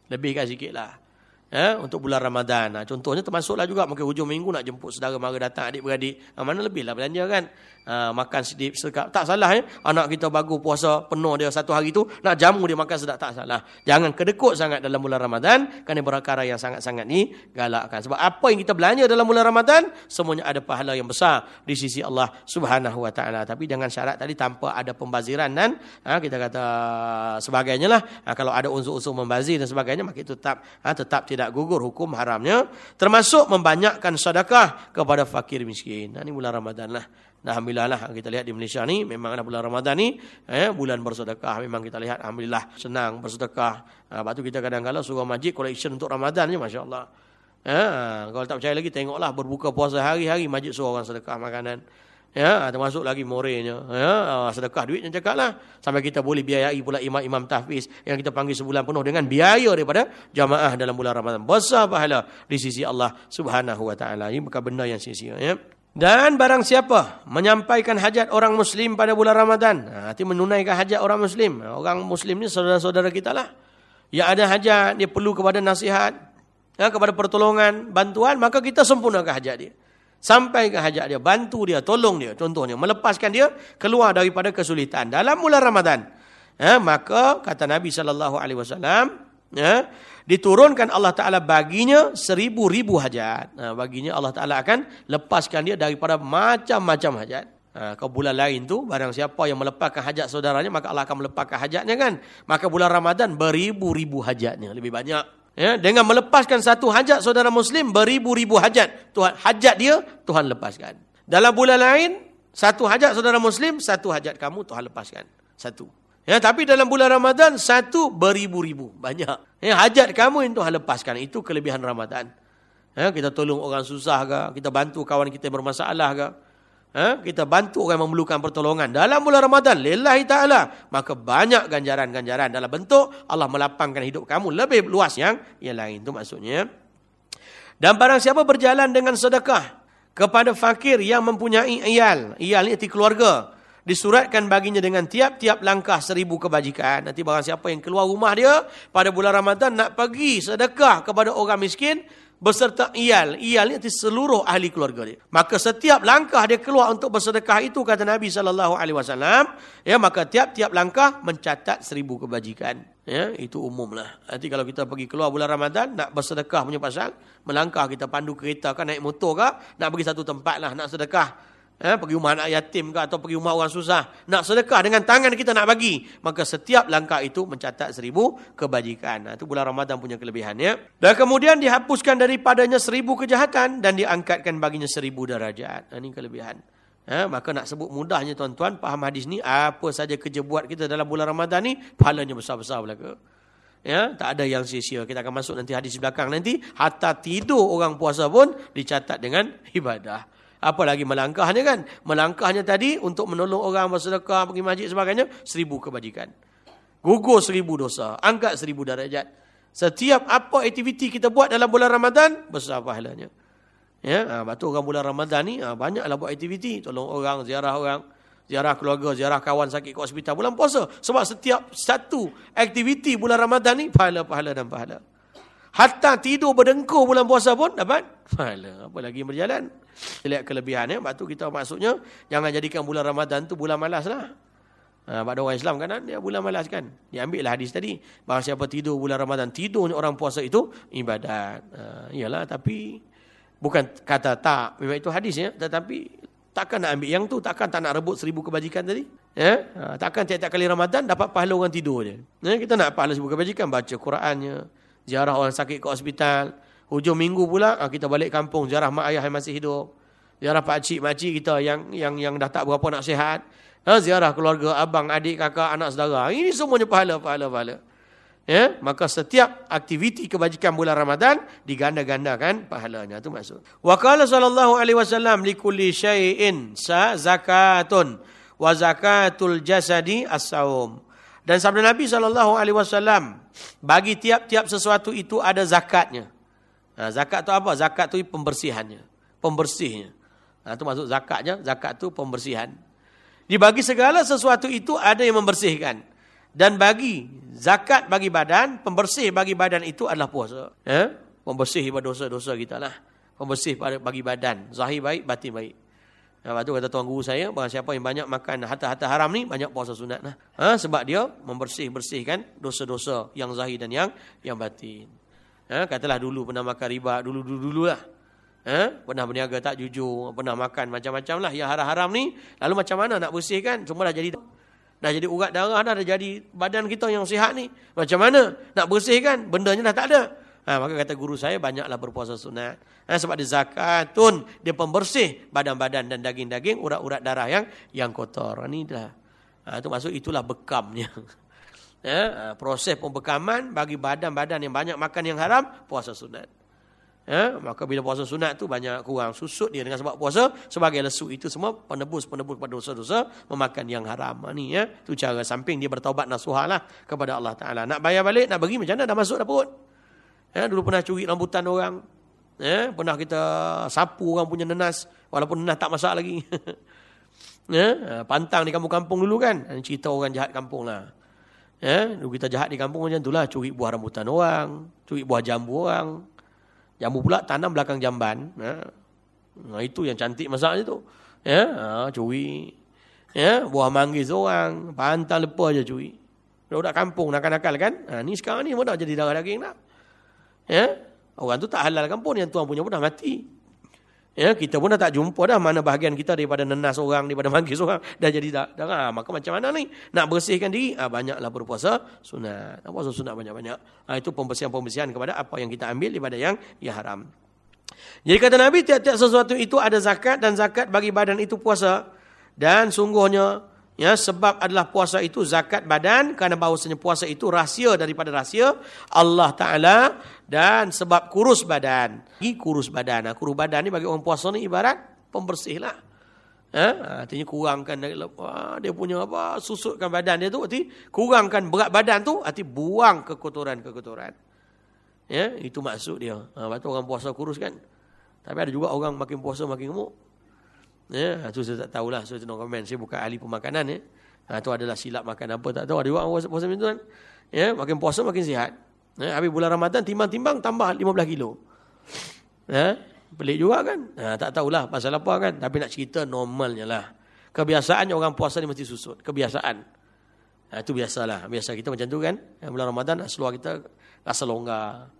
lebihkan sikitlah ya, untuk bulan Ramadan. Nah, contohnya termasuklah juga mungkin hujung minggu nak jemput saudara mara datang adik-beradik. Nah, mana lebihlah belanja kan. Ha, makan sedip sekap. Tak salah ya. Anak kita bagus puasa penuh dia satu hari tu nak jamu dia makan sedap tak salah. Jangan kedekut sangat dalam bulan Ramadan kerana perkara yang sangat-sangat ni galakkan. Sebab apa yang kita belanja dalam bulan Ramadan semuanya ada pahala yang besar di sisi Allah Subhanahu wa taala. Tapi dengan syarat tadi tanpa ada pembaziran dan ha, kita kata sebagainya lah. Ha, kalau ada unsur-unsur membazir dan sebagainya maka itu tetap ha, tetap tidak gugur hukum haramnya termasuk membanyakkan sedekah kepada fakir miskin. Ha, ini bulan Ramadan lah. Nah, alhamdulillah lah kita lihat di Malaysia ni memang ada bulan Ramadan ni eh, bulan bersedekah memang kita lihat alhamdulillah senang bersedekah. Ha, lepas tu kita kadang-kadang suruh masjid collection untuk Ramadan ni masya-Allah. Ha, kalau tak percaya lagi tengoklah berbuka puasa hari-hari masjid suruh orang sedekah makanan. Ya, termasuk lagi morenya. Ya, sedekah duitnya cakaplah sampai kita boleh biayai pula imam-imam tahfiz yang kita panggil sebulan penuh dengan biaya daripada jamaah dalam bulan Ramadan. Besar pahala di sisi Allah Subhanahu wa taala. Ini bukan benda yang sia-sia ya. Dan barang siapa menyampaikan hajat orang Muslim pada bulan Ramadan. Nanti menunaikan hajat orang Muslim. Orang Muslim ni saudara-saudara kita lah. Yang ada hajat, dia perlu kepada nasihat. ya, kepada pertolongan, bantuan, maka kita sempurnakan hajat dia. Sampai ke hajat dia, bantu dia, tolong dia. Contohnya, melepaskan dia keluar daripada kesulitan. Dalam bulan Ramadan, ya, maka kata Nabi SAW, ya, diturunkan Allah Ta'ala baginya seribu-ribu hajat. Nah, baginya Allah Ta'ala akan lepaskan dia daripada macam-macam hajat. Ha, kau bulan lain tu, barang siapa yang melepaskan hajat saudaranya, maka Allah akan melepaskan hajatnya kan. Maka bulan Ramadan beribu-ribu hajatnya, lebih banyak. Ya, dengan melepaskan satu hajat saudara Muslim, beribu-ribu hajat. Tuhan Hajat dia, Tuhan lepaskan. Dalam bulan lain, satu hajat saudara Muslim, satu hajat kamu Tuhan lepaskan. Satu. Ya, tapi dalam bulan Ramadan, satu beribu-ribu. Banyak. Ya, hajat kamu yang Tuhan lepaskan. Itu kelebihan Ramadan. Ya, kita tolong orang susah ke, kita bantu kawan kita yang bermasalah ke. Ha? Kita bantu orang yang memerlukan pertolongan. Dalam bulan Ramadan, lillahi ta'ala. Maka banyak ganjaran-ganjaran dalam bentuk Allah melapangkan hidup kamu lebih luas yang yang lain. Itu maksudnya. Dan barang siapa berjalan dengan sedekah kepada fakir yang mempunyai iyal. Iyal ni arti keluarga. Disuratkan baginya dengan tiap-tiap langkah seribu kebajikan. Nanti barang siapa yang keluar rumah dia pada bulan Ramadan nak pergi sedekah kepada orang miskin beserta iyal. Iyal ni seluruh ahli keluarga dia. Maka setiap langkah dia keluar untuk bersedekah itu kata Nabi sallallahu alaihi wasallam, ya maka tiap-tiap langkah mencatat seribu kebajikan. Ya, itu umumlah. Nanti kalau kita pergi keluar bulan Ramadan nak bersedekah punya pasal, melangkah kita pandu kereta kan naik motor ke, nak pergi satu tempat lah nak sedekah eh, pergi rumah anak yatim ke atau pergi rumah orang susah, nak sedekah dengan tangan kita nak bagi, maka setiap langkah itu mencatat seribu kebajikan. Nah, itu bulan Ramadan punya kelebihannya. Dan kemudian dihapuskan daripadanya seribu kejahatan dan diangkatkan baginya seribu darajat. Nah, ini kelebihan. Ha, maka nak sebut mudahnya tuan-tuan, faham hadis ni, apa saja kerja buat kita dalam bulan Ramadan ni, pahalanya besar-besar belaka. Ya, tak ada yang sia-sia. Kita akan masuk nanti hadis belakang nanti. Hatta tidur orang puasa pun dicatat dengan ibadah. Apalagi melangkahnya kan. Melangkahnya tadi untuk menolong orang bersedekah, pergi masjid sebagainya. Seribu kebajikan. Gugur seribu dosa. Angkat seribu darajat. Setiap apa aktiviti kita buat dalam bulan Ramadan, besar pahalanya. Ya, ha, batu orang bulan Ramadan ni ha, banyaklah buat aktiviti, tolong orang, ziarah orang, ziarah keluarga, ziarah kawan sakit ke hospital bulan puasa. Sebab setiap satu aktiviti bulan Ramadan ni pahala-pahala dan pahala. Hatta tidur berdengkur bulan puasa pun dapat pahala. Apa lagi yang berjalan? Lihat kelebihannya. Sebab tu kita maksudnya, jangan jadikan bulan Ramadan tu bulan malas lah. Ha, pada orang Islam kan, dia bulan malas kan. Dia ambil lah hadis tadi. Bahawa siapa tidur bulan Ramadan, tidurnya orang puasa itu ibadat. Ha, iyalah, tapi bukan kata tak. Memang itu hadis ya. Tetapi takkan nak ambil yang tu. Takkan tak nak rebut seribu kebajikan tadi. Ya? Ha, takkan tiap-tiap kali Ramadan dapat pahala orang tidur je. Ya? Kita nak pahala seribu kebajikan. Baca Qurannya ziarah orang sakit ke hospital. Hujung minggu pula ah, kita balik kampung ziarah mak ayah yang masih hidup. Ziarah pak cik, mak cik kita yang yang yang dah tak berapa nak sihat. Ha, ziarah keluarga, abang, adik, kakak, anak saudara. Ini semuanya pahala, pahala, pahala. Ya, maka setiap aktiviti kebajikan bulan Ramadan diganda-gandakan pahalanya itu maksud. Wa qala sallallahu alaihi wasallam li kulli syai'in sa zakatun wa zakatul jasadi as-saum. Dan sabda Nabi SAW, bagi tiap-tiap sesuatu itu ada zakatnya. Ha, zakat tu apa? Zakat tu pembersihannya. Pembersihnya. Ha, itu maksud zakatnya. Zakat tu pembersihan. Dibagi segala sesuatu itu ada yang membersihkan. Dan bagi zakat bagi badan, pembersih bagi badan itu adalah puasa. Ha? Pembersih dosa-dosa kita lah. Pembersih bagi badan. Zahir baik, batin baik. Lepas tu kata tuan guru saya, bahawa siapa yang banyak makan harta-harta haram ni, banyak puasa sunat lah. Ha? Sebab dia membersih-bersihkan dosa-dosa yang zahir dan yang yang batin. Ha? Katalah dulu pernah makan riba, dulu-dulu lah. Ha? Pernah berniaga tak jujur, pernah makan macam-macam lah yang haram-haram ni. Lalu macam mana nak bersihkan? Semua dah jadi dah jadi urat darah dah, dah jadi badan kita yang sihat ni. Macam mana nak bersihkan? Bendanya dah tak ada. Ha, maka kata guru saya banyaklah berpuasa sunat. Ha, sebab dia zakatun, dia pembersih badan-badan dan daging-daging, urat-urat darah yang yang kotor. Ini dah. Ha, itu maksud itulah bekamnya. Ha, proses pembekaman bagi badan-badan yang banyak makan yang haram, puasa sunat. Ha, maka bila puasa sunat tu banyak kurang susut dia dengan sebab puasa sebagai lesu itu semua penebus-penebus pada dosa-dosa memakan yang haram. Ha, ni ya, tu cara samping dia bertaubat nasuhah lah kepada Allah Taala. Nak bayar balik, nak bagi macam mana dah masuk dah perut. Ya, dulu pernah curi rambutan orang. Ya, pernah kita sapu orang punya nenas. Walaupun nenas tak masak lagi. ya, pantang di kampung-kampung dulu kan. Cerita orang jahat kampung lah. Ya, dulu kita jahat di kampung macam itulah. Curi buah rambutan orang. Curi buah jambu orang. Jambu pula tanam belakang jamban. Ha. Nah, itu yang cantik masak tu. Ya, ha, curi. Ya, buah manggis orang, pantang lepas aja curi. Budak kampung nakal-nakal kan? Ha, ni sekarang ni pun dah jadi darah daging dah. Ya? Orang tu tak halal kan pun yang tuan punya pun dah mati. Ya, kita pun dah tak jumpa dah mana bahagian kita daripada nenas orang, daripada manggis orang. Dah jadi darah. Ha, maka macam mana ni? Nak bersihkan diri? Ha, banyaklah berpuasa sunat. Puasa sunat banyak-banyak. Ha, itu pembersihan-pembersihan kepada apa yang kita ambil daripada yang ya haram. Jadi kata Nabi, tiap-tiap sesuatu itu ada zakat dan zakat bagi badan itu puasa. Dan sungguhnya, ya sebab adalah puasa itu zakat badan kerana bahawasanya puasa itu rahsia daripada rahsia Allah Ta'ala dan sebab kurus badan. Ini kurus badan. Nah, kurus badan ni bagi orang puasa ni ibarat pembersih lah. Ha? Artinya kurangkan dia punya apa susutkan badan dia tu. Arti kurangkan berat badan tu. Arti buang kekotoran-kekotoran. Ya, itu maksud dia. Ha, lepas orang puasa kurus kan. Tapi ada juga orang makin puasa makin gemuk. Ya, itu saya tak tahulah. So, no comment. Saya bukan ahli pemakanan. Ya. Ha, itu adalah silap makan apa. Tak tahu. Ada orang puasa macam tu kan. Ya, makin puasa makin sihat. Eh, habis bulan Ramadan timbang-timbang tambah 15 kilo. Eh, pelik juga kan? Ha, tak tahulah pasal apa kan. Tapi nak cerita normalnya lah. Kebiasaannya orang puasa ni mesti susut. Kebiasaan. Ha, itu biasalah. Biasa kita macam tu kan. Ha, bulan Ramadan seluar kita rasa longgar.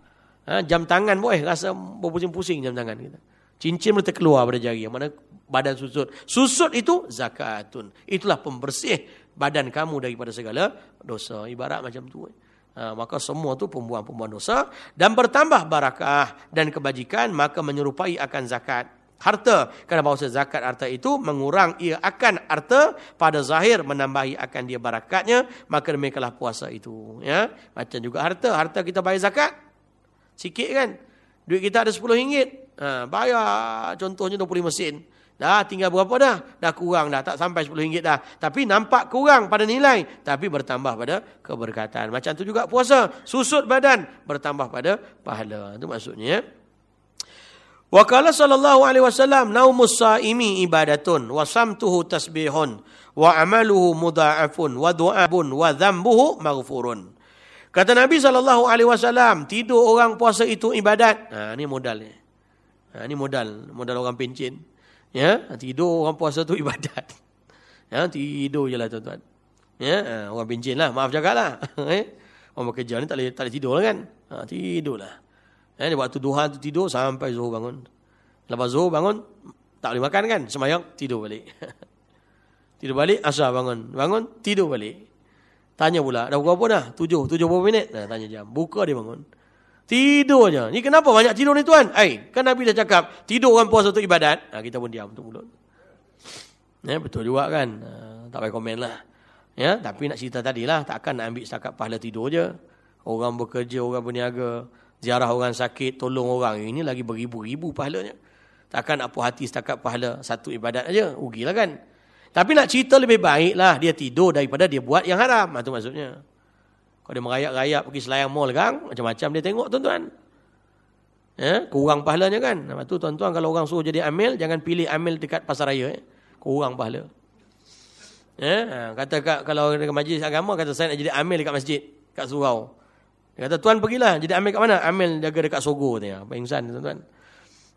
Ha, jam tangan boleh rasa berpusing-pusing jam tangan kita. Cincin boleh terkeluar pada jari. Mana badan susut. Susut itu zakatun. Itulah pembersih badan kamu daripada segala dosa. Ibarat macam tu. Eh. Ha, maka semua tu pembuang-pembuang dosa dan bertambah barakah dan kebajikan maka menyerupai akan zakat harta kerana bahawa zakat harta itu mengurang ia akan harta pada zahir menambahi akan dia barakatnya maka demikianlah puasa itu ya macam juga harta harta kita bayar zakat sikit kan duit kita ada 10 ringgit ha, bayar contohnya 25 sen Dah tinggal berapa dah? Dah kurang dah. Tak sampai RM10 dah. Tapi nampak kurang pada nilai. Tapi bertambah pada keberkatan. Macam tu juga puasa. Susut badan. Bertambah pada pahala. Itu maksudnya. Ya. Wa qala sallallahu alaihi wasallam naumus saimi ibadatun wa samtuhu tasbihun wa amaluhu mudha'afun wa du'abun wa dhanbuhu maghfurun. Kata Nabi sallallahu alaihi wasallam, tidur orang puasa itu ibadat. Ha ni modalnya. Ha ni modal, modal orang pencen. Ya, tidur orang puasa tu ibadat. Ya, tidur je lah tuan-tuan. Ya, ha, orang bencin lah. Maaf cakap eh, orang bekerja ni tak boleh, tak boleh tidur lah kan. Ha, tidur lah. Ya, waktu duha tu tidur sampai zuhur bangun. Lepas zuhur bangun, tak boleh makan kan. Semayang, tidur balik. tidur balik, asal bangun. Bangun, tidur balik. Tanya pula, dah berapa dah? Tujuh, tujuh berapa minit? Nah, tanya jam. Buka dia bangun. Tidur je. Ni kenapa banyak tidur ni tuan? Ai, kan Nabi dah cakap, tidur orang puasa untuk ibadat. Ha, kita pun diam untuk mulut. Ya, betul juga kan? Ha, tak payah komen lah. Ya, tapi nak cerita tadi lah, takkan nak ambil setakat pahala tidur je. Orang bekerja, orang berniaga, ziarah orang sakit, tolong orang. Ini lagi beribu-ribu pahalanya. Takkan nak puas hati setakat pahala satu ibadat aja, rugilah kan? Tapi nak cerita lebih baik lah, dia tidur daripada dia buat yang haram. Itu maksudnya. Kalau dia merayak-rayak pergi selayang mall kan, macam-macam dia tengok tuan-tuan. Ya, kurang pahalanya kan. Lepas tu tuan-tuan kalau orang suruh jadi amil, jangan pilih amil dekat pasar raya. Eh. Kurang pahala. Ha, kata kat, kalau dekat majlis agama, kata saya nak jadi amil dekat masjid, kat surau. Dia kata, tuan pergilah, jadi amil kat mana? Amil jaga dekat Sogo. Pengsan tuan-tuan.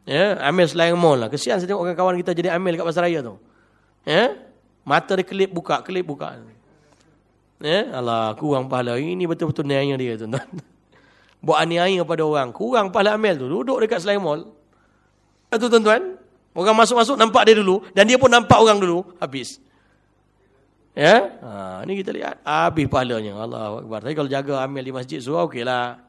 Ya, amil selayang mall lah. Kesian saya tengok kawan kita jadi amil dekat pasar raya tu. Ya, mata dia kelip buka, kelip buka. Eh, Allah, kurang pahala. Ini betul-betul niaya dia, tuan-tuan. Buat aniaya kepada orang. Kurang pahala amil tu. Duduk dekat Selain Mall. Itu, tuan-tuan. Orang masuk-masuk nampak dia dulu. Dan dia pun nampak orang dulu. Habis. Ya? Ha, ini kita lihat. Habis pahalanya. Allah Akbar. Tapi kalau jaga amil di masjid surau, okeylah.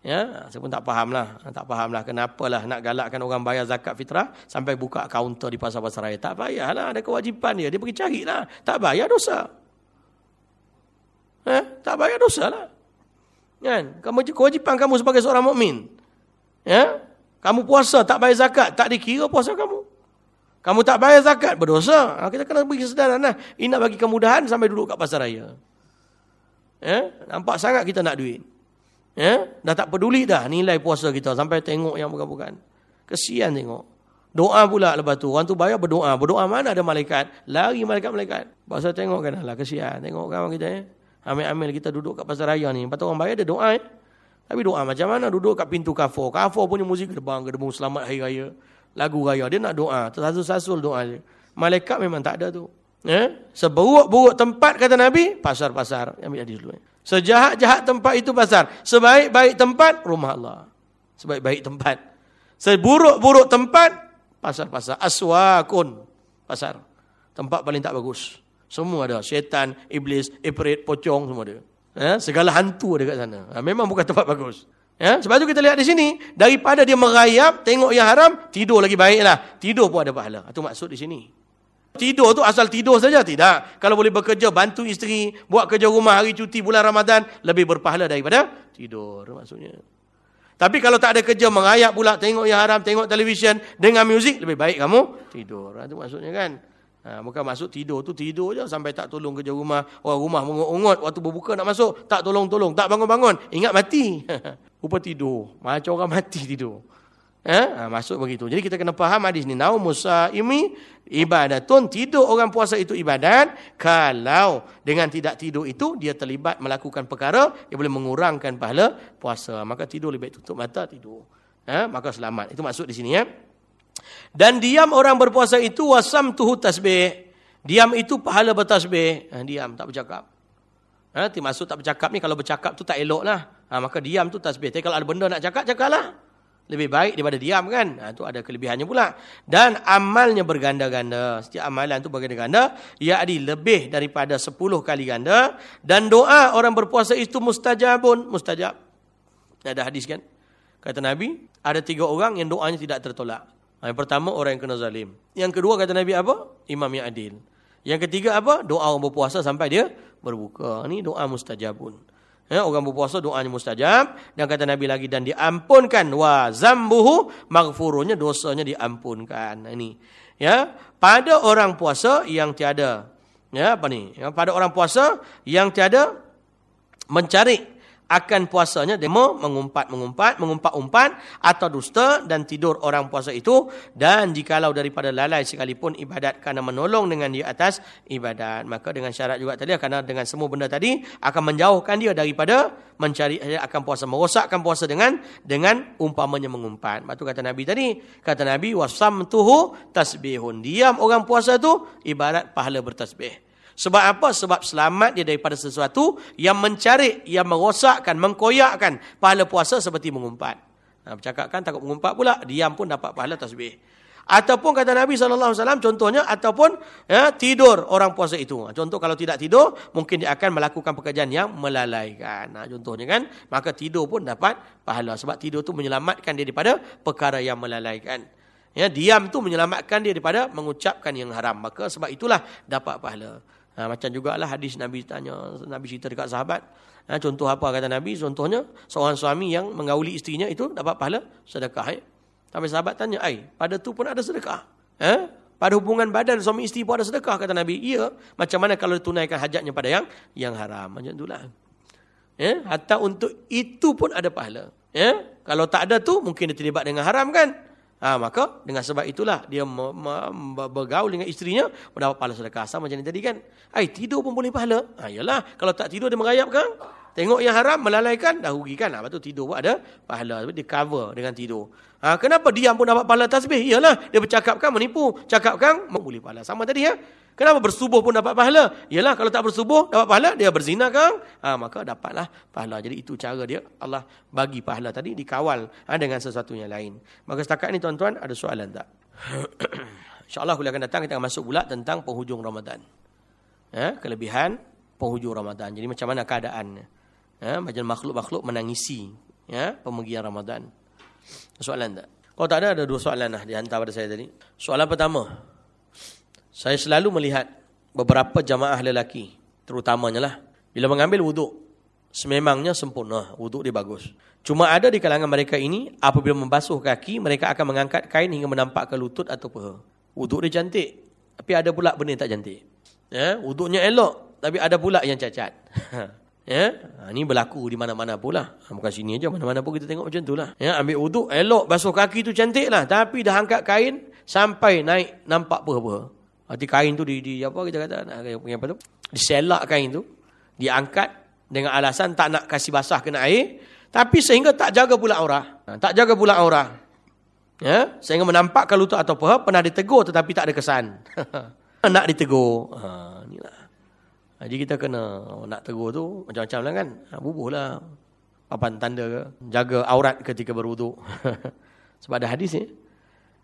Ya, saya pun tak faham lah. Tak faham lah kenapa lah nak galakkan orang bayar zakat fitrah sampai buka kaunter di pasar-pasar raya. Tak payahlah, ada kewajipan dia. Dia pergi carilah. Tak bayar dosa. Eh, tak bayar dosa lah. Kan? Kamu kewajipan kamu sebagai seorang mukmin. Ya? Kamu puasa tak bayar zakat, tak dikira puasa kamu. Kamu tak bayar zakat, berdosa. Ha, kita kena bagi kesedaran lah. Ini nak bagi kemudahan sampai duduk kat pasar raya. Ya? Nampak sangat kita nak duit. Ya? Dah tak peduli dah nilai puasa kita sampai tengok yang bukan-bukan. Kesian tengok. Doa pula lepas tu. Orang tu bayar berdoa. Berdoa mana ada malaikat? Lari malaikat-malaikat. Pasal tengok kan lah. Kesian. Tengok kawan kita ya. Amil-amil kita duduk kat pasar raya ni. Lepas orang bayar dia doa eh. Tapi doa macam mana? Duduk kat pintu kafur. Kafur punya muzik gedebang-gedebung selamat hari raya. Lagu raya. Dia nak doa. Tersasul-sasul doa dia. Malaikat memang tak ada tu. Eh? Seburuk-buruk tempat kata Nabi, pasar-pasar. Ambil hadis dulu. Eh? Sejahat-jahat tempat itu pasar. Sebaik-baik tempat, rumah Allah. Sebaik-baik tempat. Seburuk-buruk tempat, pasar-pasar. Aswakun, pasar. Tempat paling tak bagus. Semua ada. Syaitan, iblis, iprit, pocong, semua ada. Ya, segala hantu ada kat sana. Ha, memang bukan tempat bagus. Ya, sebab tu kita lihat di sini, daripada dia merayap, tengok yang haram, tidur lagi baiklah. Tidur pun ada pahala. Itu maksud di sini. Tidur tu asal tidur saja tidak. Kalau boleh bekerja, bantu isteri, buat kerja rumah hari cuti bulan Ramadan, lebih berpahala daripada tidur maksudnya. Tapi kalau tak ada kerja, merayap pula, tengok yang haram, tengok televisyen, dengan muzik, lebih baik kamu tidur. Itu maksudnya kan. Ha, bukan masuk tidur tu tidur je sampai tak tolong kerja rumah. Orang rumah mengut-ungut waktu berbuka nak masuk. Tak tolong-tolong. Tak bangun-bangun. Ingat mati. Rupa tidur. Macam orang mati tidur. Ha? Ha, masuk begitu. Jadi kita kena faham hadis ni. Nau Musa ini ibadatun. Tidur orang puasa itu ibadat. Kalau dengan tidak tidur itu dia terlibat melakukan perkara yang boleh mengurangkan pahala puasa. Maka tidur lebih tutup mata tidur. Ha? Maka selamat. Itu maksud di sini ya. Dan diam orang berpuasa itu wasam tuhu tasbih. Diam itu pahala bertasbih. Ha, diam, tak bercakap. Ha, maksud tak bercakap ni, kalau bercakap tu tak elok lah. Ha, maka diam tu tasbih. Tapi kalau ada benda nak cakap, cakaplah. Lebih baik daripada diam kan. Ha, ada kelebihannya pula. Dan amalnya berganda-ganda. Setiap amalan tu berganda-ganda. Ia adi lebih daripada 10 kali ganda. Dan doa orang berpuasa itu mustajabun. Mustajab. Ada hadis kan? Kata Nabi, ada tiga orang yang doanya tidak tertolak. Yang pertama orang yang kena zalim. Yang kedua kata Nabi apa? Imam yang adil. Yang ketiga apa? Doa orang berpuasa sampai dia berbuka. Ini doa mustajabun. Ya, orang berpuasa doanya mustajab dan kata Nabi lagi dan diampunkan wa zambuhu maghfurunnya dosanya diampunkan. Ini. Ya, pada orang puasa yang tiada ya apa ni? Ya, pada orang puasa yang tiada mencari akan puasanya demo mengumpat-mengumpat, mengumpat-umpat atau dusta dan tidur orang puasa itu dan jikalau daripada lalai sekalipun ibadat kerana menolong dengan di atas ibadat maka dengan syarat juga tadi kerana dengan semua benda tadi akan menjauhkan dia daripada mencari akan puasa merosakkan puasa dengan dengan umpamanya mengumpat. Matu kata Nabi tadi, kata Nabi wasamtuhu tasbihun. Diam orang puasa tu ibarat pahala bertasbih. Sebab apa? Sebab selamat dia daripada sesuatu yang mencari, yang merosakkan, mengkoyakkan pahala puasa seperti mengumpat. Nah, bercakapkan takut mengumpat pula, diam pun dapat pahala tasbih. Ataupun kata Nabi SAW, contohnya, ataupun ya, tidur orang puasa itu. Contoh kalau tidak tidur, mungkin dia akan melakukan pekerjaan yang melalaikan. Nah, contohnya kan, maka tidur pun dapat pahala. Sebab tidur itu menyelamatkan dia daripada perkara yang melalaikan. Ya, diam tu menyelamatkan dia daripada mengucapkan yang haram. Maka sebab itulah dapat pahala. Ha, macam jugalah hadis Nabi tanya, Nabi cerita dekat sahabat. Ha, contoh apa kata Nabi? Contohnya, seorang suami yang mengawali istrinya itu dapat pahala sedekah. Eh? Sampai sahabat tanya, ay, pada tu pun ada sedekah. Eh? Pada hubungan badan suami isteri pun ada sedekah, kata Nabi. Iya, macam mana kalau tunaikan hajatnya pada yang yang haram? Macam itulah. Eh? Hatta untuk itu pun ada pahala. Eh? Kalau tak ada tu, mungkin dia terlibat dengan haram kan? Ha, maka dengan sebab itulah dia bergaul dengan isterinya mendapat pahala sedekah sama macam ni tadi kan. Ai tidur pun boleh pahala. Ha yalah kalau tak tidur dia merayap kan. Tengok yang haram melalaikan dah rugi kan. Ha, tidur pun ada pahala. Dia cover dengan tidur. Ha, kenapa diam pun dapat pahala tasbih? Yalah dia bercakapkan menipu, cakapkan boleh pahala. Sama tadi ya. Kenapa bersubuh pun dapat pahala? Yalah kalau tak bersubuh dapat pahala, dia berzina kan? Ha, maka dapatlah pahala. Jadi itu cara dia Allah bagi pahala tadi dikawal ha, dengan sesuatu yang lain. Maka setakat ini tuan-tuan ada soalan tak? InsyaAllah kuliah akan datang kita akan masuk pula tentang penghujung Ramadan. Ha, kelebihan penghujung Ramadan. Jadi macam mana keadaannya? Ha, macam makhluk-makhluk menangisi ya, pemergian Ramadan. Soalan tak? Kalau tak ada, ada dua soalan lah dihantar pada saya tadi. Soalan pertama, saya selalu melihat beberapa jamaah lelaki, terutamanya lah, bila mengambil wuduk, sememangnya sempurna, wuduk dia bagus. Cuma ada di kalangan mereka ini, apabila membasuh kaki, mereka akan mengangkat kain hingga menampak ke lutut atau peha. Wuduk dia cantik, tapi ada pula benda tak cantik. Ya, wuduknya elok, tapi ada pula yang cacat. Ya, ha, ini berlaku di mana-mana pula. Ha, bukan sini aja, mana-mana pun kita tengok macam itulah. Ya, ambil wuduk, elok, basuh kaki tu cantik lah. Tapi dah angkat kain, sampai naik, nampak apa-apa. Arti kain tu di, di apa kita kata apa tu? Diselak kain tu, diangkat dengan alasan tak nak kasih basah kena air, Tapi sehingga tak jaga pula aurah. Ha, tak jaga pula aurah. Ya, sehingga menampakkan lutut atau paha pernah ditegur tetapi tak ada kesan. nak ditegur. Ha, inilah. Jadi kita kena oh, nak tegur tu macam-macam lah kan. Ha, bubuhlah. Papan tanda ke. Jaga aurat ketika berwuduk. Sebab ada hadis ni.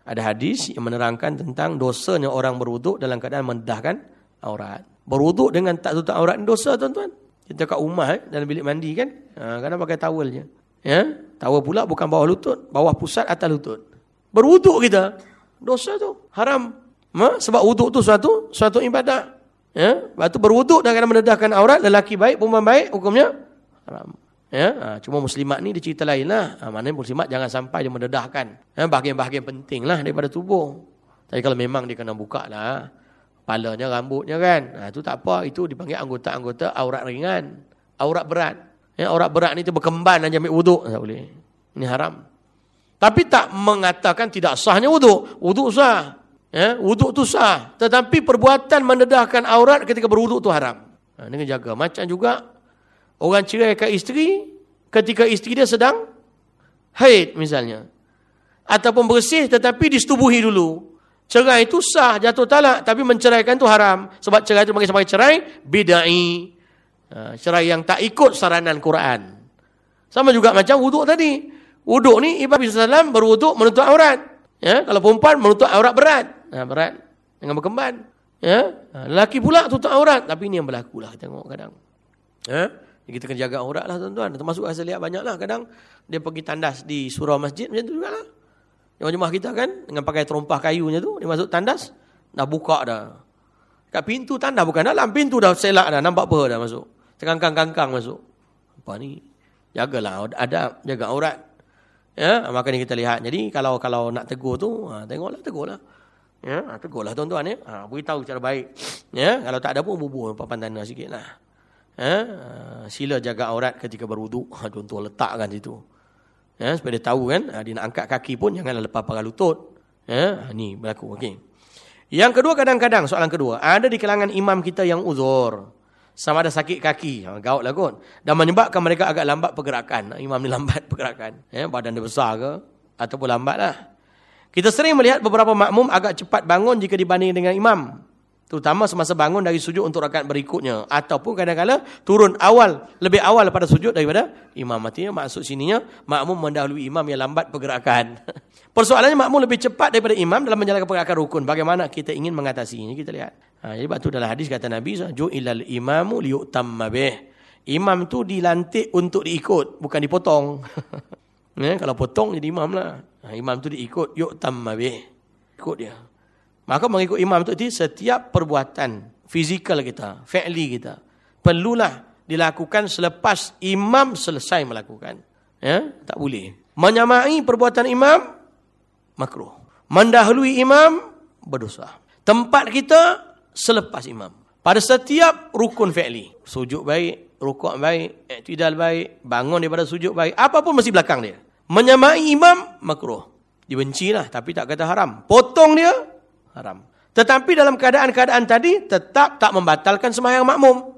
Ada hadis yang menerangkan tentang dosanya orang berwuduk dalam keadaan mendahkan aurat. Berwuduk dengan tak tutup aurat dosa tuan-tuan. Kita kat rumah eh, dalam bilik mandi kan. Ha, kadang pakai towel je. Ya? Towel pula bukan bawah lutut. Bawah pusat atas lutut. Berwuduk kita. Dosa tu. Haram. Ha? Sebab wuduk tu suatu suatu ibadah. Ya? Lepas tu berwuduk kadang mendedahkan aurat. Lelaki baik, perempuan baik. Hukumnya haram. Ya? Ha, cuma muslimat ni dia cerita lain lah. Ha, maknanya muslimat jangan sampai dia mendedahkan. Ya? Bahagian-bahagian penting lah daripada tubuh. Tapi kalau memang dia kena buka lah kepalanya, rambutnya kan. Ha, itu tak apa, itu dipanggil anggota-anggota aurat ringan. Aurat berat. Ya, aurat berat ni tu berkemban dan ambil wuduk. Tak boleh. Ini haram. Tapi tak mengatakan tidak sahnya wuduk. Wuduk sah. Ya, wuduk tu sah. Tetapi perbuatan mendedahkan aurat ketika berwuduk tu haram. Ha, ini jaga. Macam juga orang cerai ke isteri ketika isteri dia sedang haid misalnya. Ataupun bersih tetapi disetubuhi dulu. Cerai itu sah jatuh talak tapi menceraikan itu haram. Sebab cerai itu bagi sebagai cerai bidai. Ha, cerai yang tak ikut saranan Quran. Sama juga macam wuduk tadi. Wuduk ni Ibrahim SAW berwuduk menutup aurat. Ya, kalau perempuan menutup aurat berat. Ha, berat dengan berkemban. Ya, ha, lelaki pula tutup aurat. Tapi ini yang berlaku lah tengok kadang. Ya, kita kena jaga aurat lah tuan-tuan. Termasuk saya lihat banyak lah kadang dia pergi tandas di surau masjid macam tu juga lah. Jemaah-jemaah kita kan dengan pakai terompah kayunya tu dia masuk tandas dah buka dah. Kat pintu tandas bukan dalam pintu dah selak dah nampak apa dah masuk. Cengkang-kangkang masuk. Apa ni? Jagalah ada jaga aurat. Ya, maka ni kita lihat. Jadi kalau kalau nak tegur tu, ha, tengoklah tegurlah. Ya, ha, tegurlah tuan-tuan ya. Ha, beritahu cara baik. Ya, kalau tak ada pun bubuh papan tanda sikitlah. Ha, sila jaga aurat ketika berwuduk. Ha, contoh letakkan situ. Ya, supaya dia tahu kan, dia nak angkat kaki pun janganlah lepas pakai lutut. Ha, ni berlaku. Okey. Yang kedua kadang-kadang soalan kedua, ada di kalangan imam kita yang uzur. Sama ada sakit kaki, gaut lah kot. Dan menyebabkan mereka agak lambat pergerakan. Imam ni lambat pergerakan. Ya, badan dia besar ke? Ataupun lambat lah. Kita sering melihat beberapa makmum agak cepat bangun jika dibanding dengan imam. Terutama semasa bangun dari sujud untuk rakaat berikutnya. Ataupun kadang-kadang turun awal, lebih awal pada sujud daripada imam. Artinya maksud sininya, makmum mendahului imam yang lambat pergerakan. Persoalannya makmum lebih cepat daripada imam dalam menjalankan pergerakan rukun. Bagaimana kita ingin mengatasi ini? Kita lihat. Ha, jadi waktu dalam hadis kata Nabi, Ju'ilal imamu liyu'tamma bih. Imam tu dilantik untuk diikut, bukan dipotong. ya, kalau potong jadi imam lah. Ha, imam tu diikut, yu'tamma bih. Ikut dia. Maka mengikut imam itu setiap perbuatan fizikal kita, fi'li kita, perlulah dilakukan selepas imam selesai melakukan. Ya, tak boleh. Menyamai perbuatan imam makruh. Mendahului imam berdosa. Tempat kita selepas imam. Pada setiap rukun fi'li, sujud baik, rukuk baik, iktidal baik, bangun daripada sujud baik, apapun mesti belakang dia. Menyamai imam makruh. Dibencilah tapi tak kata haram. Potong dia haram. Tetapi dalam keadaan-keadaan tadi tetap tak membatalkan sembahyang makmum.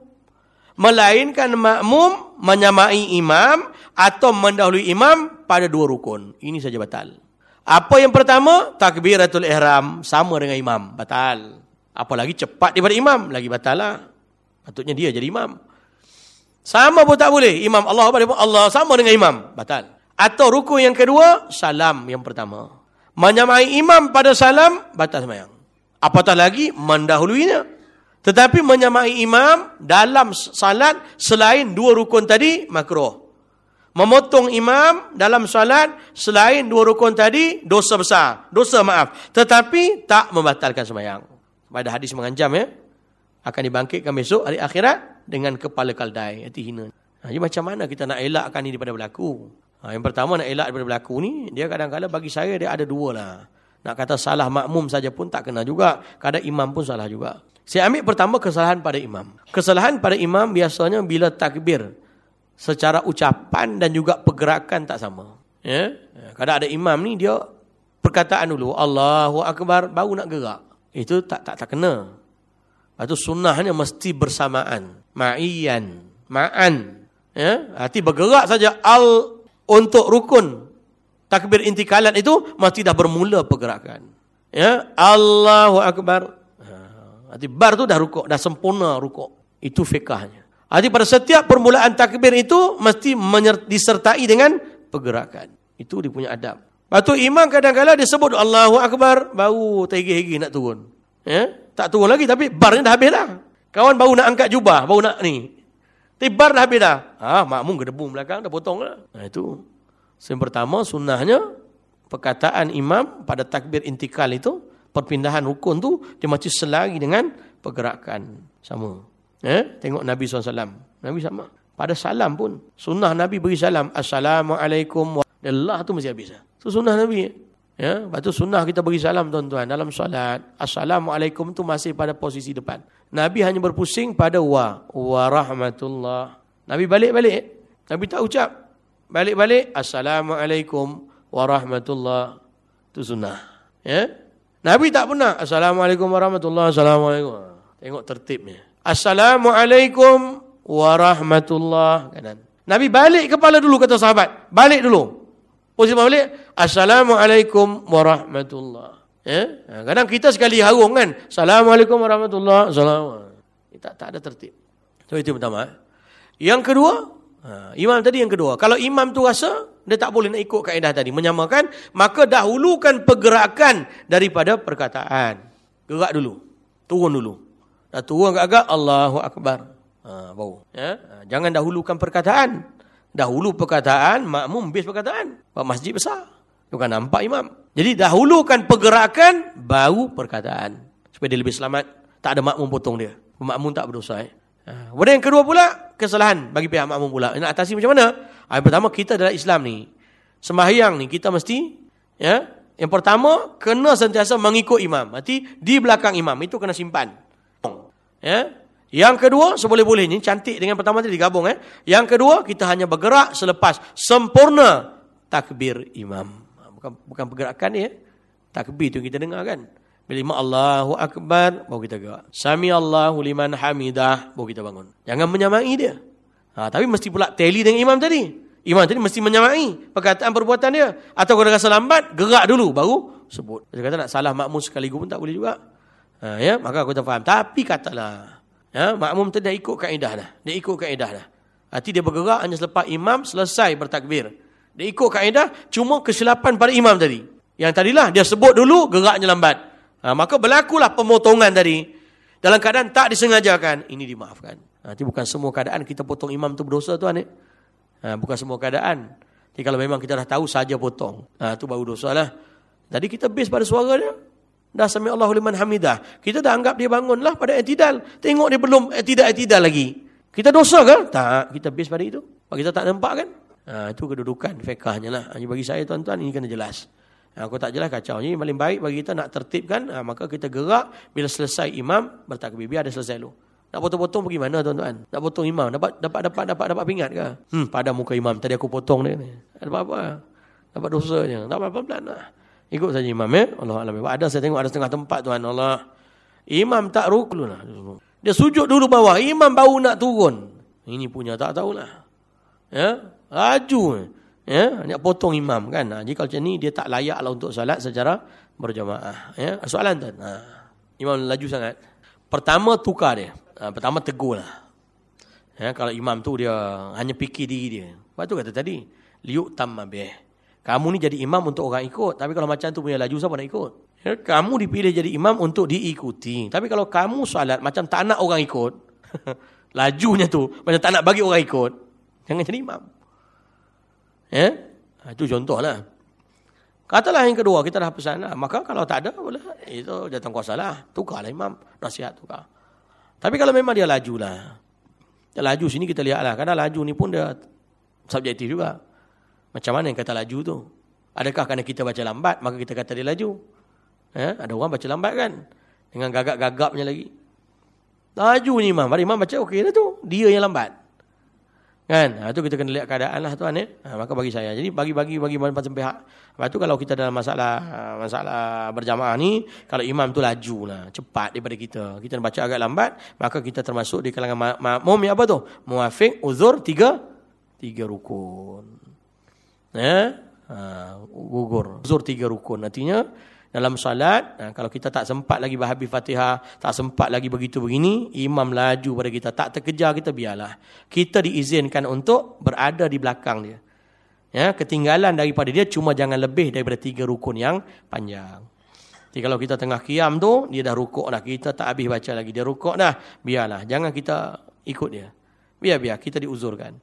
Melainkan makmum menyamai imam atau mendahului imam pada dua rukun. Ini saja batal. Apa yang pertama? Takbiratul ihram sama dengan imam. Batal. Apalagi cepat daripada imam. Lagi batal lah. Patutnya dia jadi imam. Sama pun tak boleh. Imam Allah Allah sama dengan imam. Batal. Atau rukun yang kedua, salam yang pertama. Menyamai imam pada salam, batas semayang. Apatah lagi, mendahuluinya. Tetapi menyamai imam dalam salat selain dua rukun tadi, makruh. Memotong imam dalam salat selain dua rukun tadi, dosa besar. Dosa maaf. Tetapi tak membatalkan semayang. Pada hadis mengancam ya. Akan dibangkitkan besok hari akhirat dengan kepala kaldai. Hati hina. Jadi macam mana kita nak elakkan ini daripada berlaku? Ha, yang pertama nak elak daripada berlaku ni, dia kadang-kadang bagi saya dia ada dua lah. Nak kata salah makmum saja pun tak kena juga. Kadang imam pun salah juga. Saya ambil pertama kesalahan pada imam. Kesalahan pada imam biasanya bila takbir. Secara ucapan dan juga pergerakan tak sama. Ya? Kadang ada imam ni dia perkataan dulu. Allahu Akbar baru nak gerak. Itu tak tak tak kena. Itu sunnahnya mesti bersamaan. Ma'iyan. Ma'an. Ya? Hati bergerak saja. Al untuk rukun takbir intikalan itu mesti dah bermula pergerakan. Ya, Allahu akbar. Ha, Arti bar tu dah rukuk, dah sempurna rukuk. Itu fiqahnya. Arti pada setiap permulaan takbir itu mesti disertai dengan pergerakan. Itu dia punya adab. Lepas tu imam kadang-kadang dia sebut Allahu Akbar, baru terhigi-higi nak turun. Ya? Tak turun lagi tapi barnya dah habis dah. Kawan baru nak angkat jubah, baru nak ni. Tapi bar dah habis dah. Ha, makmum gedebum belakang, dah potong lah. Nah, itu. Yang pertama, sunnahnya, perkataan imam pada takbir intikal itu, perpindahan rukun tu, dia macam selari dengan pergerakan. Sama. Eh? Tengok Nabi SAW. Nabi sama. Pada salam pun. Sunnah Nabi beri salam. Assalamualaikum. Allah tu mesti habis. Itu sunnah Nabi. Ya, lepas tu sunnah kita beri salam tuan-tuan dalam solat. Assalamualaikum tu masih pada posisi depan. Nabi hanya berpusing pada wa wa rahmatullah. Nabi balik-balik. Nabi tak ucap. Balik-balik assalamualaikum warahmatullah. Itu sunnah. Ya? Nabi tak pernah assalamualaikum warahmatullah. Assalamualaikum. Tengok tertibnya. Assalamualaikum warahmatullah. Kanan. Nabi balik kepala dulu kata sahabat. Balik dulu. Posisi balik, Assalamualaikum warahmatullahi Ya? Ha, kadang kita sekali harung kan. Assalamualaikum warahmatullahi wabarakatuh. Tak, tak ada tertib. So, itu pertama. Yang kedua, ha, imam tadi yang kedua. Kalau imam tu rasa, dia tak boleh nak ikut kaedah tadi. Menyamakan, maka dahulukan pergerakan daripada perkataan. Gerak dulu. Turun dulu. Dah turun agak-agak, Allahu Akbar. Ha, bau. Ya? Ha, jangan dahulukan perkataan. Dahulu perkataan, makmum bis perkataan. Pak masjid besar. Bukan nampak imam. Jadi dahulukan pergerakan, baru perkataan. Supaya dia lebih selamat. Tak ada makmum potong dia. Makmum tak berdosa. Eh. Ha. yang kedua pula, kesalahan bagi pihak makmum pula. Nak atasi macam mana? Yang pertama, kita adalah Islam ni. Sembahyang ni, kita mesti, ya, yang pertama, kena sentiasa mengikut imam. Berarti, di belakang imam. Itu kena simpan. Ya, yang kedua, seboleh-bolehnya, cantik dengan pertama tadi digabung. Eh. Yang kedua, kita hanya bergerak selepas sempurna takbir imam. Bukan bukan pergerakan. Eh. Takbir tu kita dengar kan. Bila imam Allahu Akbar, baru kita gerak. Sami Allahu liman hamidah, baru kita bangun. Jangan menyamai dia. Ha, tapi mesti pula tally dengan imam tadi. Imam tadi mesti menyamai perkataan perbuatan dia. Atau kalau rasa lambat, gerak dulu, baru sebut. Dia kata nak salah makmum sekaligus pun tak boleh juga. Ha, ya, maka aku tak faham. Tapi katalah, Ya, makmum tu dah ikut kaedah dah. Dia ikut kaedah dah. Arti dia bergerak hanya selepas imam selesai bertakbir. Dia ikut kaedah cuma kesilapan pada imam tadi. Yang tadilah dia sebut dulu geraknya lambat. Ha, maka berlakulah pemotongan tadi. Dalam keadaan tak disengajakan. Ini dimaafkan. Nanti ha, bukan semua keadaan kita potong imam tu berdosa tuan. Eh? Ha, bukan semua keadaan. Jadi kalau memang kita dah tahu saja potong. Ha, itu baru dosa lah. Jadi kita base pada suara dia. Dah sami Allahu liman hamidah. Kita dah anggap dia bangunlah pada i'tidal. Tengok dia belum i'tidal-i'tidal lagi. Kita dosa ke? Tak, kita base pada itu. Kita tak nampak kan? Ha, itu kedudukan fiqahnya lah. Hanya bagi saya tuan-tuan ini kena jelas. Ha, aku tak jelas kacau. Ini paling baik bagi kita nak tertibkan. Ha, maka kita gerak bila selesai imam bertakbir. Biar dia selesai dulu. Nak potong-potong pergi mana tuan-tuan? Nak potong imam. Dapat dapat dapat dapat dapat pingat ke? Hmm, pada muka imam. Tadi aku potong dia. Dapat apa? Dapat dosanya. Tak apa-apa pelan lah. Ikut saja imam ya. Allah Alam. Ada saya tengok ada setengah tempat tuan Allah. Imam tak rukun lah. Dia sujud dulu bawah. Imam baru nak turun. Ini punya tak tahulah. Ya. Laju. Ya. Nak potong imam kan. Ha, jika macam ni dia tak layak lah untuk salat secara berjamaah. Ya. Soalan tuan. Ha. Imam laju sangat. Pertama tukar dia. Ha, pertama tegur lah. Ya, kalau imam tu dia hanya fikir diri dia. Lepas tu kata tadi. Liuk tamabih. Kamu ni jadi imam untuk orang ikut. Tapi kalau macam tu punya laju, siapa nak ikut? Ya, kamu dipilih jadi imam untuk diikuti. Tapi kalau kamu salat macam tak nak orang ikut. lajunya tu macam tak nak bagi orang ikut. Jangan jadi imam. Ya? Ha, itu contohlah. Katalah yang kedua, kita dah pesan lah. Maka kalau tak ada, boleh. Itu datang kuasa lah. Tukarlah imam. Nasihat tukar. Tapi kalau memang dia laju lah. Dia laju sini kita lihat lah. Kadang laju ni pun dia subjektif juga. Macam mana yang kata laju tu? Adakah kerana kita baca lambat, maka kita kata dia laju? Eh, ada orang baca lambat kan? Dengan gagap-gagapnya lagi. Laju ni imam. Mari imam baca okey lah tu. Dia yang lambat. Kan? Ha, tu kita kena lihat keadaan lah tuan. Eh? Ha, maka bagi saya. Jadi bagi-bagi bagi macam pihak. Lepas tu kalau kita dalam masalah masalah berjamaah ni, kalau imam tu laju lah. Cepat daripada kita. Kita baca agak lambat, maka kita termasuk di kalangan makmum yang apa tu? Muafiq, uzur, tiga. Tiga rukun. Ya, ha, gugur. Uzur tiga rukun. Artinya dalam salat, ha, kalau kita tak sempat lagi berhabis Fatihah, tak sempat lagi begitu begini, imam laju pada kita, tak terkejar kita biarlah. Kita diizinkan untuk berada di belakang dia. Ya, ketinggalan daripada dia cuma jangan lebih daripada tiga rukun yang panjang. Jadi kalau kita tengah kiam tu, dia dah rukuk dah. Kita tak habis baca lagi. Dia rukuk dah. Biarlah. Jangan kita ikut dia. Biar-biar. Kita diuzurkan.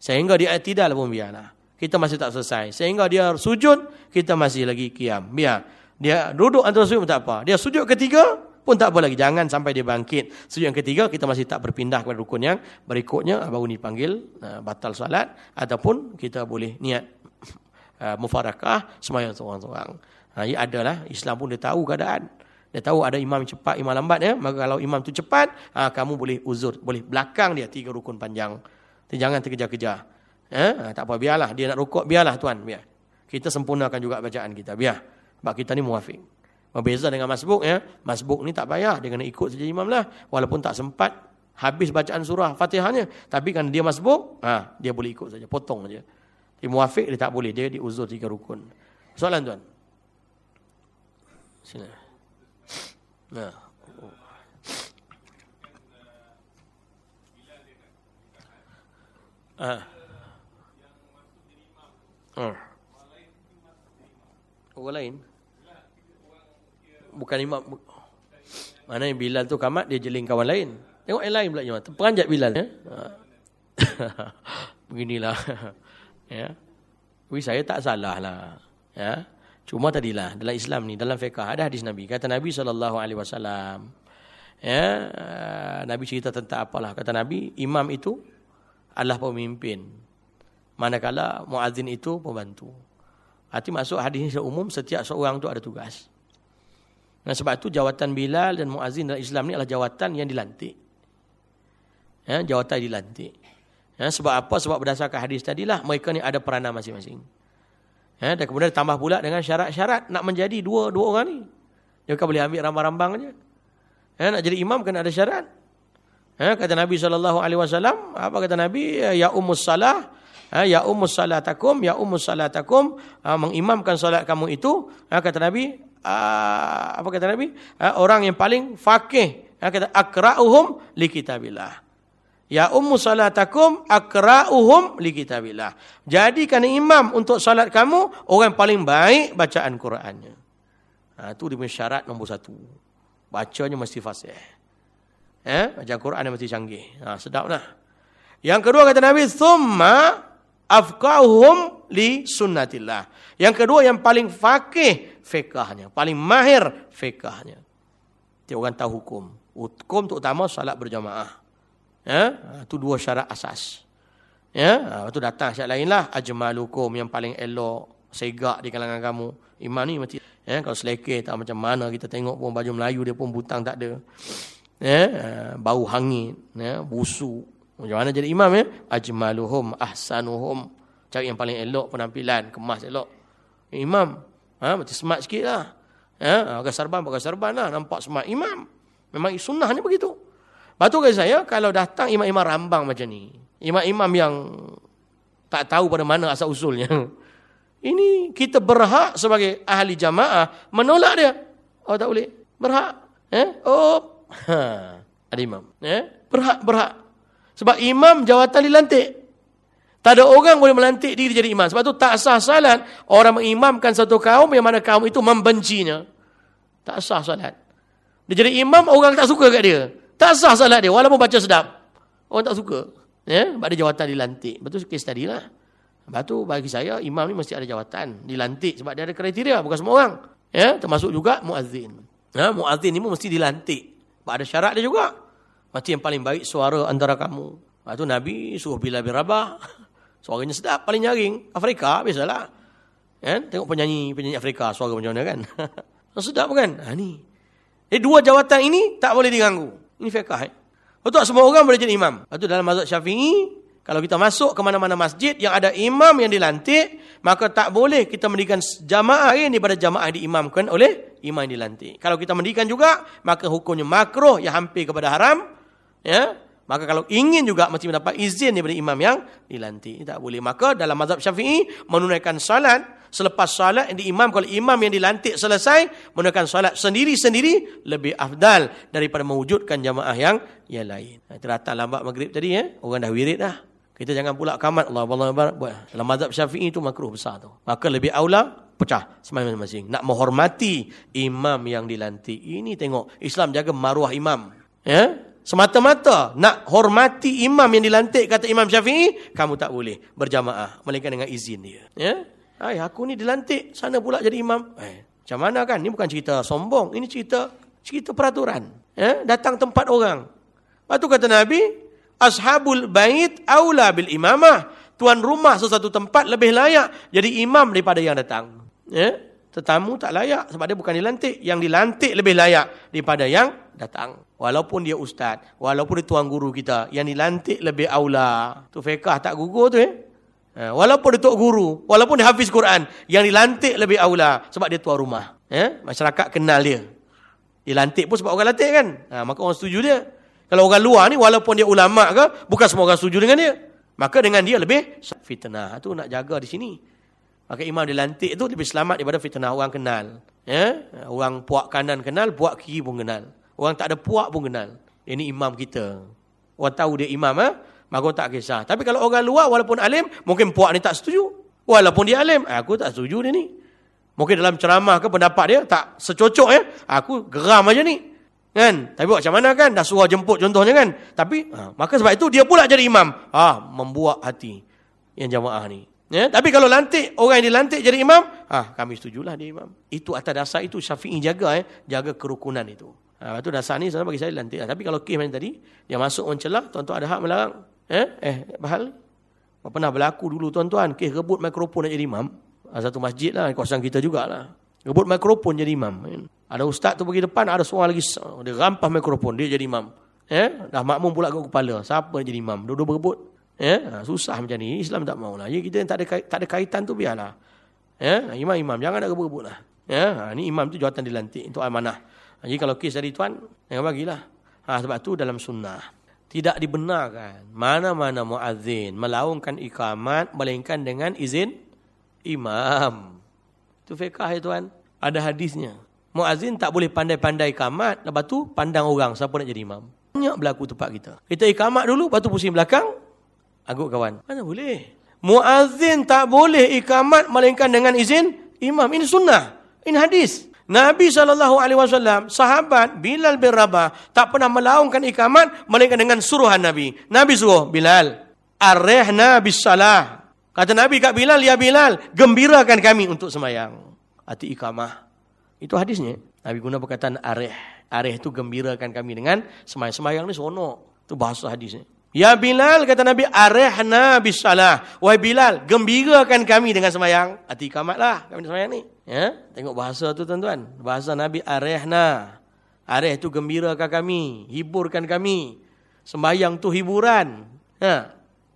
Sehingga dia tidak pun biarlah. Kita masih tak selesai. Sehingga dia sujud, kita masih lagi kiam. Biar. Dia duduk antara sujud pun tak apa. Dia sujud ketiga pun tak apa lagi. Jangan sampai dia bangkit. Sujud yang ketiga, kita masih tak berpindah kepada rukun yang berikutnya. Baru dipanggil uh, batal salat. Ataupun kita boleh niat uh, mufarakah semayang seorang-seorang. Ha, ia adalah Islam pun dia tahu keadaan. Dia tahu ada imam cepat, imam lambat ya. Maka kalau imam tu cepat, ha, kamu boleh uzur, boleh belakang dia tiga rukun panjang. Jangan terkejar-kejar. Ha, tak apa biarlah dia nak rukuk biarlah tuan, biar. Kita sempurnakan juga bacaan kita, biar. Sebab kita ni muafiq. Berbeza dengan masbuk ya. Masbuk ni tak payah, dia kena ikut saja imam lah walaupun tak sempat habis bacaan surah Fatihahnya, tapi kan dia masbuk, ha, dia boleh ikut saja, potong saja. Tapi muafiq dia tak boleh, dia diuzur tiga rukun. Soalan tuan. Sini. Nah. Ah. Ah. Orang lain. Bukan imam. Mana yang Bilal tu kamat dia jeling kawan lain. Tengok yang lain pula jemaah. Peranjat Bilal ya. Beginilah. ya. Tapi saya tak salah lah. Ya. Cuma tadilah dalam Islam ni dalam fiqh ada hadis Nabi kata Nabi wasallam ya Nabi cerita tentang apalah kata Nabi imam itu adalah pemimpin manakala muazin itu pembantu. Arti masuk hadis ini umum setiap seorang tu ada tugas. Nah sebab itu jawatan Bilal dan muazin dalam Islam ni adalah jawatan yang dilantik. Ya, jawatan yang dilantik. Ya, sebab apa? Sebab berdasarkan hadis tadilah mereka ni ada peranan masing-masing. Ya, dan kemudian tambah pula dengan syarat-syarat nak menjadi dua dua orang ni. Bukan boleh ambil rambang-rambang aja. Ya, nak jadi imam kena ada syarat. Ya, kata Nabi wasallam, apa kata Nabi? Ya ummus salah, ya, ya ummus salatakum, ya ummus salatakum, ha, mengimamkan solat kamu itu, ya, kata Nabi, uh, apa kata Nabi? Uh, orang yang paling faqih, ya, kata akra'uhum li kitabillah. Ya ummu salatakum akra'uhum li kitabillah. Jadikan imam untuk salat kamu orang paling baik bacaan Qurannya. Ha, itu dia syarat nombor satu. Bacanya mesti fasih. Eh, bacaan Quran mesti canggih. Ha, sedaplah. Yang kedua kata Nabi, "Tsumma afqahuhum li sunnatillah." Yang kedua yang paling faqih fiqahnya, paling mahir fiqahnya. Dia orang tahu hukum. Hukum terutama salat berjamaah. Ya, itu dua syarat asas. Ya, ha, tu datang syarat lainlah ajmalukum yang paling elok segak di kalangan kamu. Iman ni mesti ya, kalau selekeh tak macam mana kita tengok pun baju Melayu dia pun butang tak ada. Ya, ha, bau hangit, ya, busuk. Macam mana jadi imam ya? Ajmaluhum ahsanuhum. Cari yang paling elok penampilan, kemas elok. Imam, ha, macam smart sikit lah. Ya, pakai sarban, pakai sarban lah. Nampak smart. Imam. Memang sunnahnya begitu. Batu kata saya, kalau datang imam-imam rambang macam ni, imam-imam yang tak tahu pada mana asal usulnya, ini kita berhak sebagai ahli jamaah menolak dia. Oh tak boleh. Berhak. Eh? Oh. Ha. Ada imam. Eh? Berhak, berhak. Sebab imam jawatan dilantik. Tak ada orang boleh melantik diri jadi imam. Sebab tu tak sah salat orang mengimamkan satu kaum yang mana kaum itu membencinya. Tak sah salat. Dia jadi imam, orang tak suka kat dia. Tak sah salat dia walaupun baca sedap. Orang tak suka. Ya, sebab dia jawatan dilantik. Betul kes tadi lah. Lepas tu bagi saya imam ni mesti ada jawatan dilantik sebab dia ada kriteria bukan semua orang. Ya, termasuk juga muazzin. Ya, muazzin ni pun mesti dilantik. Sebab ada syarat dia juga. Mesti yang paling baik suara antara kamu. Lepas tu Nabi suruh bila Rabah. Suaranya sedap, paling nyaring. Afrika, biasalah. Ya, tengok penyanyi-penyanyi Afrika suara macam mana kan. sedap kan? Ha, ni. Eh, dua jawatan ini tak boleh diganggu. Ini fiqah. Eh? Betul semua orang boleh jadi imam. Itu dalam mazhab syafi'i, kalau kita masuk ke mana-mana masjid yang ada imam yang dilantik, maka tak boleh kita mendirikan jamaah ini pada jamaah yang diimamkan oleh imam yang dilantik. Kalau kita mendirikan juga, maka hukumnya makruh yang hampir kepada haram. Ya, Maka kalau ingin juga mesti mendapat izin daripada imam yang dilantik. Tak boleh. Maka dalam mazhab syafi'i, menunaikan salat, selepas salat di imam, kalau imam yang dilantik selesai, menunaikan salat sendiri-sendiri, lebih afdal daripada mewujudkan jamaah yang yang lain. Datang lambat maghrib tadi, eh? orang dah wirid dah. Kita jangan pula kamat Allah Allah buat. Dalam mazhab Syafi'i itu makruh besar tu. Maka lebih aula pecah masing-masing. Nak menghormati imam yang dilantik. Ini tengok Islam jaga maruah imam. Ya? Semata-mata nak hormati imam yang dilantik kata Imam Syafi'i, kamu tak boleh berjamaah melainkan dengan izin dia. Ya? Ai aku ni dilantik, sana pula jadi imam. Eh, macam mana kan? Ini bukan cerita sombong, ini cerita cerita peraturan. Ya? Datang tempat orang. Lepas tu kata Nabi, ashabul bait aula bil imamah. Tuan rumah sesuatu tempat lebih layak jadi imam daripada yang datang. Ya? Tetamu tak layak sebab dia bukan dilantik. Yang dilantik lebih layak daripada yang datang. Walaupun dia ustaz, walaupun dia tuan guru kita, yang dilantik lebih aula. Tu fiqah tak gugur tu eh. Ha, walaupun dia tok guru, walaupun dia hafiz Quran, yang dilantik lebih aula sebab dia tuan rumah. Eh? Masyarakat kenal dia. Dilantik pun sebab orang lantik kan. Ha, maka orang setuju dia. Kalau orang luar ni walaupun dia ulama ke, bukan semua orang setuju dengan dia. Maka dengan dia lebih fitnah. Itu nak jaga di sini. Maka imam dilantik tu lebih selamat daripada fitnah orang kenal. Ya? Orang puak kanan kenal, puak kiri pun kenal. Orang tak ada puak pun kenal. Ini imam kita. Orang tahu dia imam, eh? maka tak kisah. Tapi kalau orang luar walaupun alim, mungkin puak ni tak setuju. Walaupun dia alim, aku tak setuju dia ni. Mungkin dalam ceramah ke pendapat dia tak secocok ya. Aku geram aja ni. Kan? Tapi buat macam mana kan? Dah suruh jemput contohnya kan? Tapi ha, maka sebab itu dia pula jadi imam. Ah, ha, membuat hati yang jamaah ni. Ya, tapi kalau lantik orang yang dilantik jadi imam, ah kami setujulah dia imam. Itu atas dasar itu Syafi'i jaga eh, jaga kerukunan itu. Ha, itu dasar ni sebenarnya bagi saya lantik. Tapi kalau kes macam tadi, dia masuk mencelah, tuan-tuan ada hak melarang. Eh, eh, bahal. Pernah berlaku dulu tuan-tuan, kes rebut mikrofon nak jadi imam. Ha, satu masjid lah, kawasan kita jugalah. Rebut mikrofon jadi imam. Ada ustaz tu pergi depan, ada seorang lagi, dia rampah mikrofon, dia jadi imam. Eh, dah makmum pula ke kepala. Siapa jadi imam? Dua-dua berebut. Ha, susah macam ni. Islam tak maulah. Ya, kita yang tak ada, tak ada kaitan tu biarlah. Eh, imam-imam, jangan nak rebut-rebut lah. Ya, ha, ni imam tu jawatan dilantik untuk amanah. Jadi kalau kes dari tuan, jangan bagilah. Ha, sebab tu dalam sunnah. Tidak dibenarkan mana-mana muazzin melaungkan ikamat melainkan dengan izin imam. Itu fiqah ya tuan. Ada hadisnya. Muazzin tak boleh pandai-pandai ikamat. Lepas tu pandang orang siapa nak jadi imam. Banyak berlaku tempat kita. Kita ikamat dulu, lepas tu pusing belakang. Agut kawan. Mana boleh? Muazzin tak boleh ikamat melainkan dengan izin imam. Ini sunnah. Ini hadis. Nabi SAW, sahabat Bilal bin Rabah, tak pernah melaungkan ikamat, melainkan dengan suruhan Nabi. Nabi suruh, Bilal, arrehna bis salah. Kata Nabi kat Bilal, ya Bilal, gembirakan kami untuk semayang. Hati ikamah. Itu hadisnya. Nabi guna perkataan areh. Areh itu gembirakan kami dengan semayang. Semayang ni seronok. Itu bahasa hadisnya. Ya Bilal, kata Nabi, arehna bis salah. Wahai Bilal, gembirakan kami dengan semayang. Hati ikamat lah kami semayang ni. Ya, tengok bahasa tu tuan-tuan. Bahasa Nabi arehna. Areh tu gembirakan kami, hiburkan kami. Sembayang tu hiburan. Ha.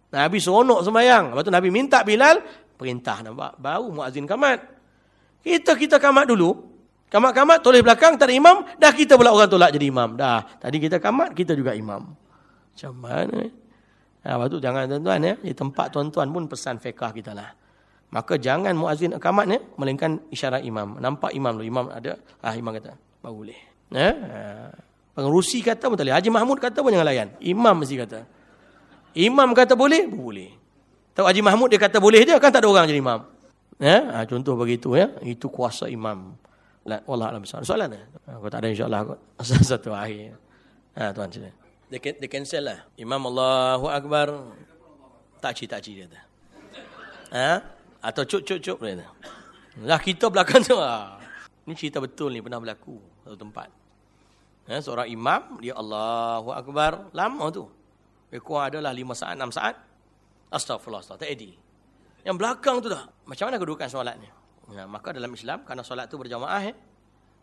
Nabi seronok sembayang. Lepas tu Nabi minta Bilal perintah nampak baru muazin kamat. Kita kita kamat dulu. Kamat-kamat toleh belakang tak ada imam, dah kita pula orang tolak jadi imam. Dah, tadi kita kamat, kita juga imam. Macam mana? Ha, lepas tu jangan tuan-tuan ya, di tempat tuan-tuan pun pesan fiqah kita lah. Maka jangan muazin akamat ni melainkan isyarat imam. Nampak imam tu, imam ada, ah imam kata, baru boleh. Ya? Pengerusi kata pun tak boleh. Haji Mahmud kata pun jangan layan. Imam mesti kata. Imam kata boleh, boleh. Tahu Haji Mahmud dia kata boleh je, kan tak ada orang jadi imam. Ya? Ha, contoh begitu ya. Itu kuasa imam. Wallah alam besar. Soalan ni? Aku tak ada insyaAllah. Satu akhir. Ha, tuan sini. Dia, dia cancel lah. Imam Allahu Akbar. Tak cik, tak cik dia kata. Ha? Atau cuk cuk cuk boleh Lah kita belakang tu. Ah. Ni cerita betul ni pernah berlaku satu tempat. Ya, seorang imam dia Allahu akbar lama tu. Lebih kurang adalah 5 saat 6 saat. Astagfirullah, astagfirullah. Tak edi. Yang belakang tu dah. Macam mana kedudukan solatnya? Ya, maka dalam Islam kerana solat tu berjamaah eh,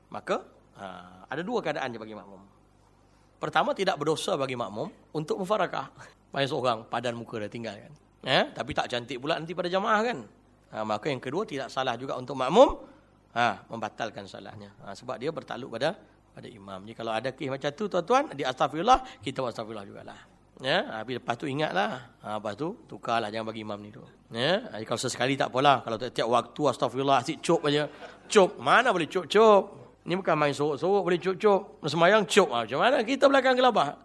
maka ha, ada dua keadaan je bagi makmum. Pertama tidak berdosa bagi makmum untuk mufarakah. Banyak seorang padan muka dah tinggal kan. Eh, tapi tak cantik pula nanti pada jamaah kan. Ha, maka yang kedua tidak salah juga untuk makmum ha, membatalkan salahnya. Ha, sebab dia bertakluk pada pada imam. Jadi kalau ada kes macam tu tuan-tuan, di astagfirullah, kita astagfirullah jugalah. Ya, ha, lepas tu ingatlah. Ha, lepas tu tukarlah jangan bagi imam ni tu. Ya, kalau sesekali tak apalah. Kalau tiap waktu astagfirullah asyik cop aja. Cop, mana boleh cop-cop? Ni bukan main sorok-sorok boleh cop-cop. Semayang cop. Ha, macam mana kita belakang gelabah?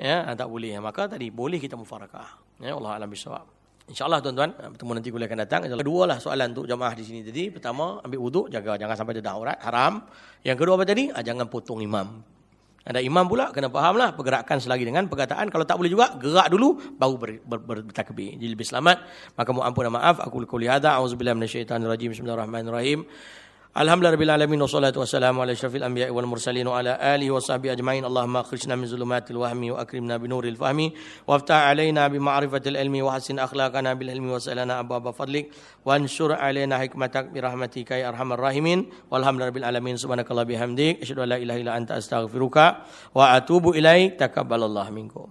Ya, ha, tak boleh. Maka tadi boleh kita mufarakah. Ya, Allah alam bisawab. InsyaAllah tuan-tuan, bertemu nanti kuliah akan datang. Kedua lah soalan untuk jamaah di sini tadi. Pertama, ambil wuduk, jaga jangan sampai dedah aurat, haram. Yang kedua apa tadi? Ah, jangan potong imam. Ada imam pula, kena fahamlah pergerakan selagi dengan perkataan. Kalau tak boleh juga, gerak dulu, baru ber, ber, ber, bertakbir. Jadi lebih selamat. Maka mohon ampun dan maaf. Aku kuliah hadha. A'udzubillah minasyaitanirrajim. Bismillahirrahmanirrahim. Alhamdulillah alamin wassalatu wassalamu ala asyrafil anbiya'i wal mursalin wa ala alihi wa ajma'in. Allahumma akhrijna min zulumatil wahmi wa akrimna bi fahmi waftah alaina bi ma'rifatil ilmi wa hassin akhlaqana bil ilmi wa salana abwaaba fadlik wa anshur alaina hikmatak bi rahmatika ya arhamar rahimin. Walhamdulillah alamin subhanakallah bihamdik asyhadu an la ilaha illa anta astaghfiruka wa atubu ilaik. Takabbalallahu minkum.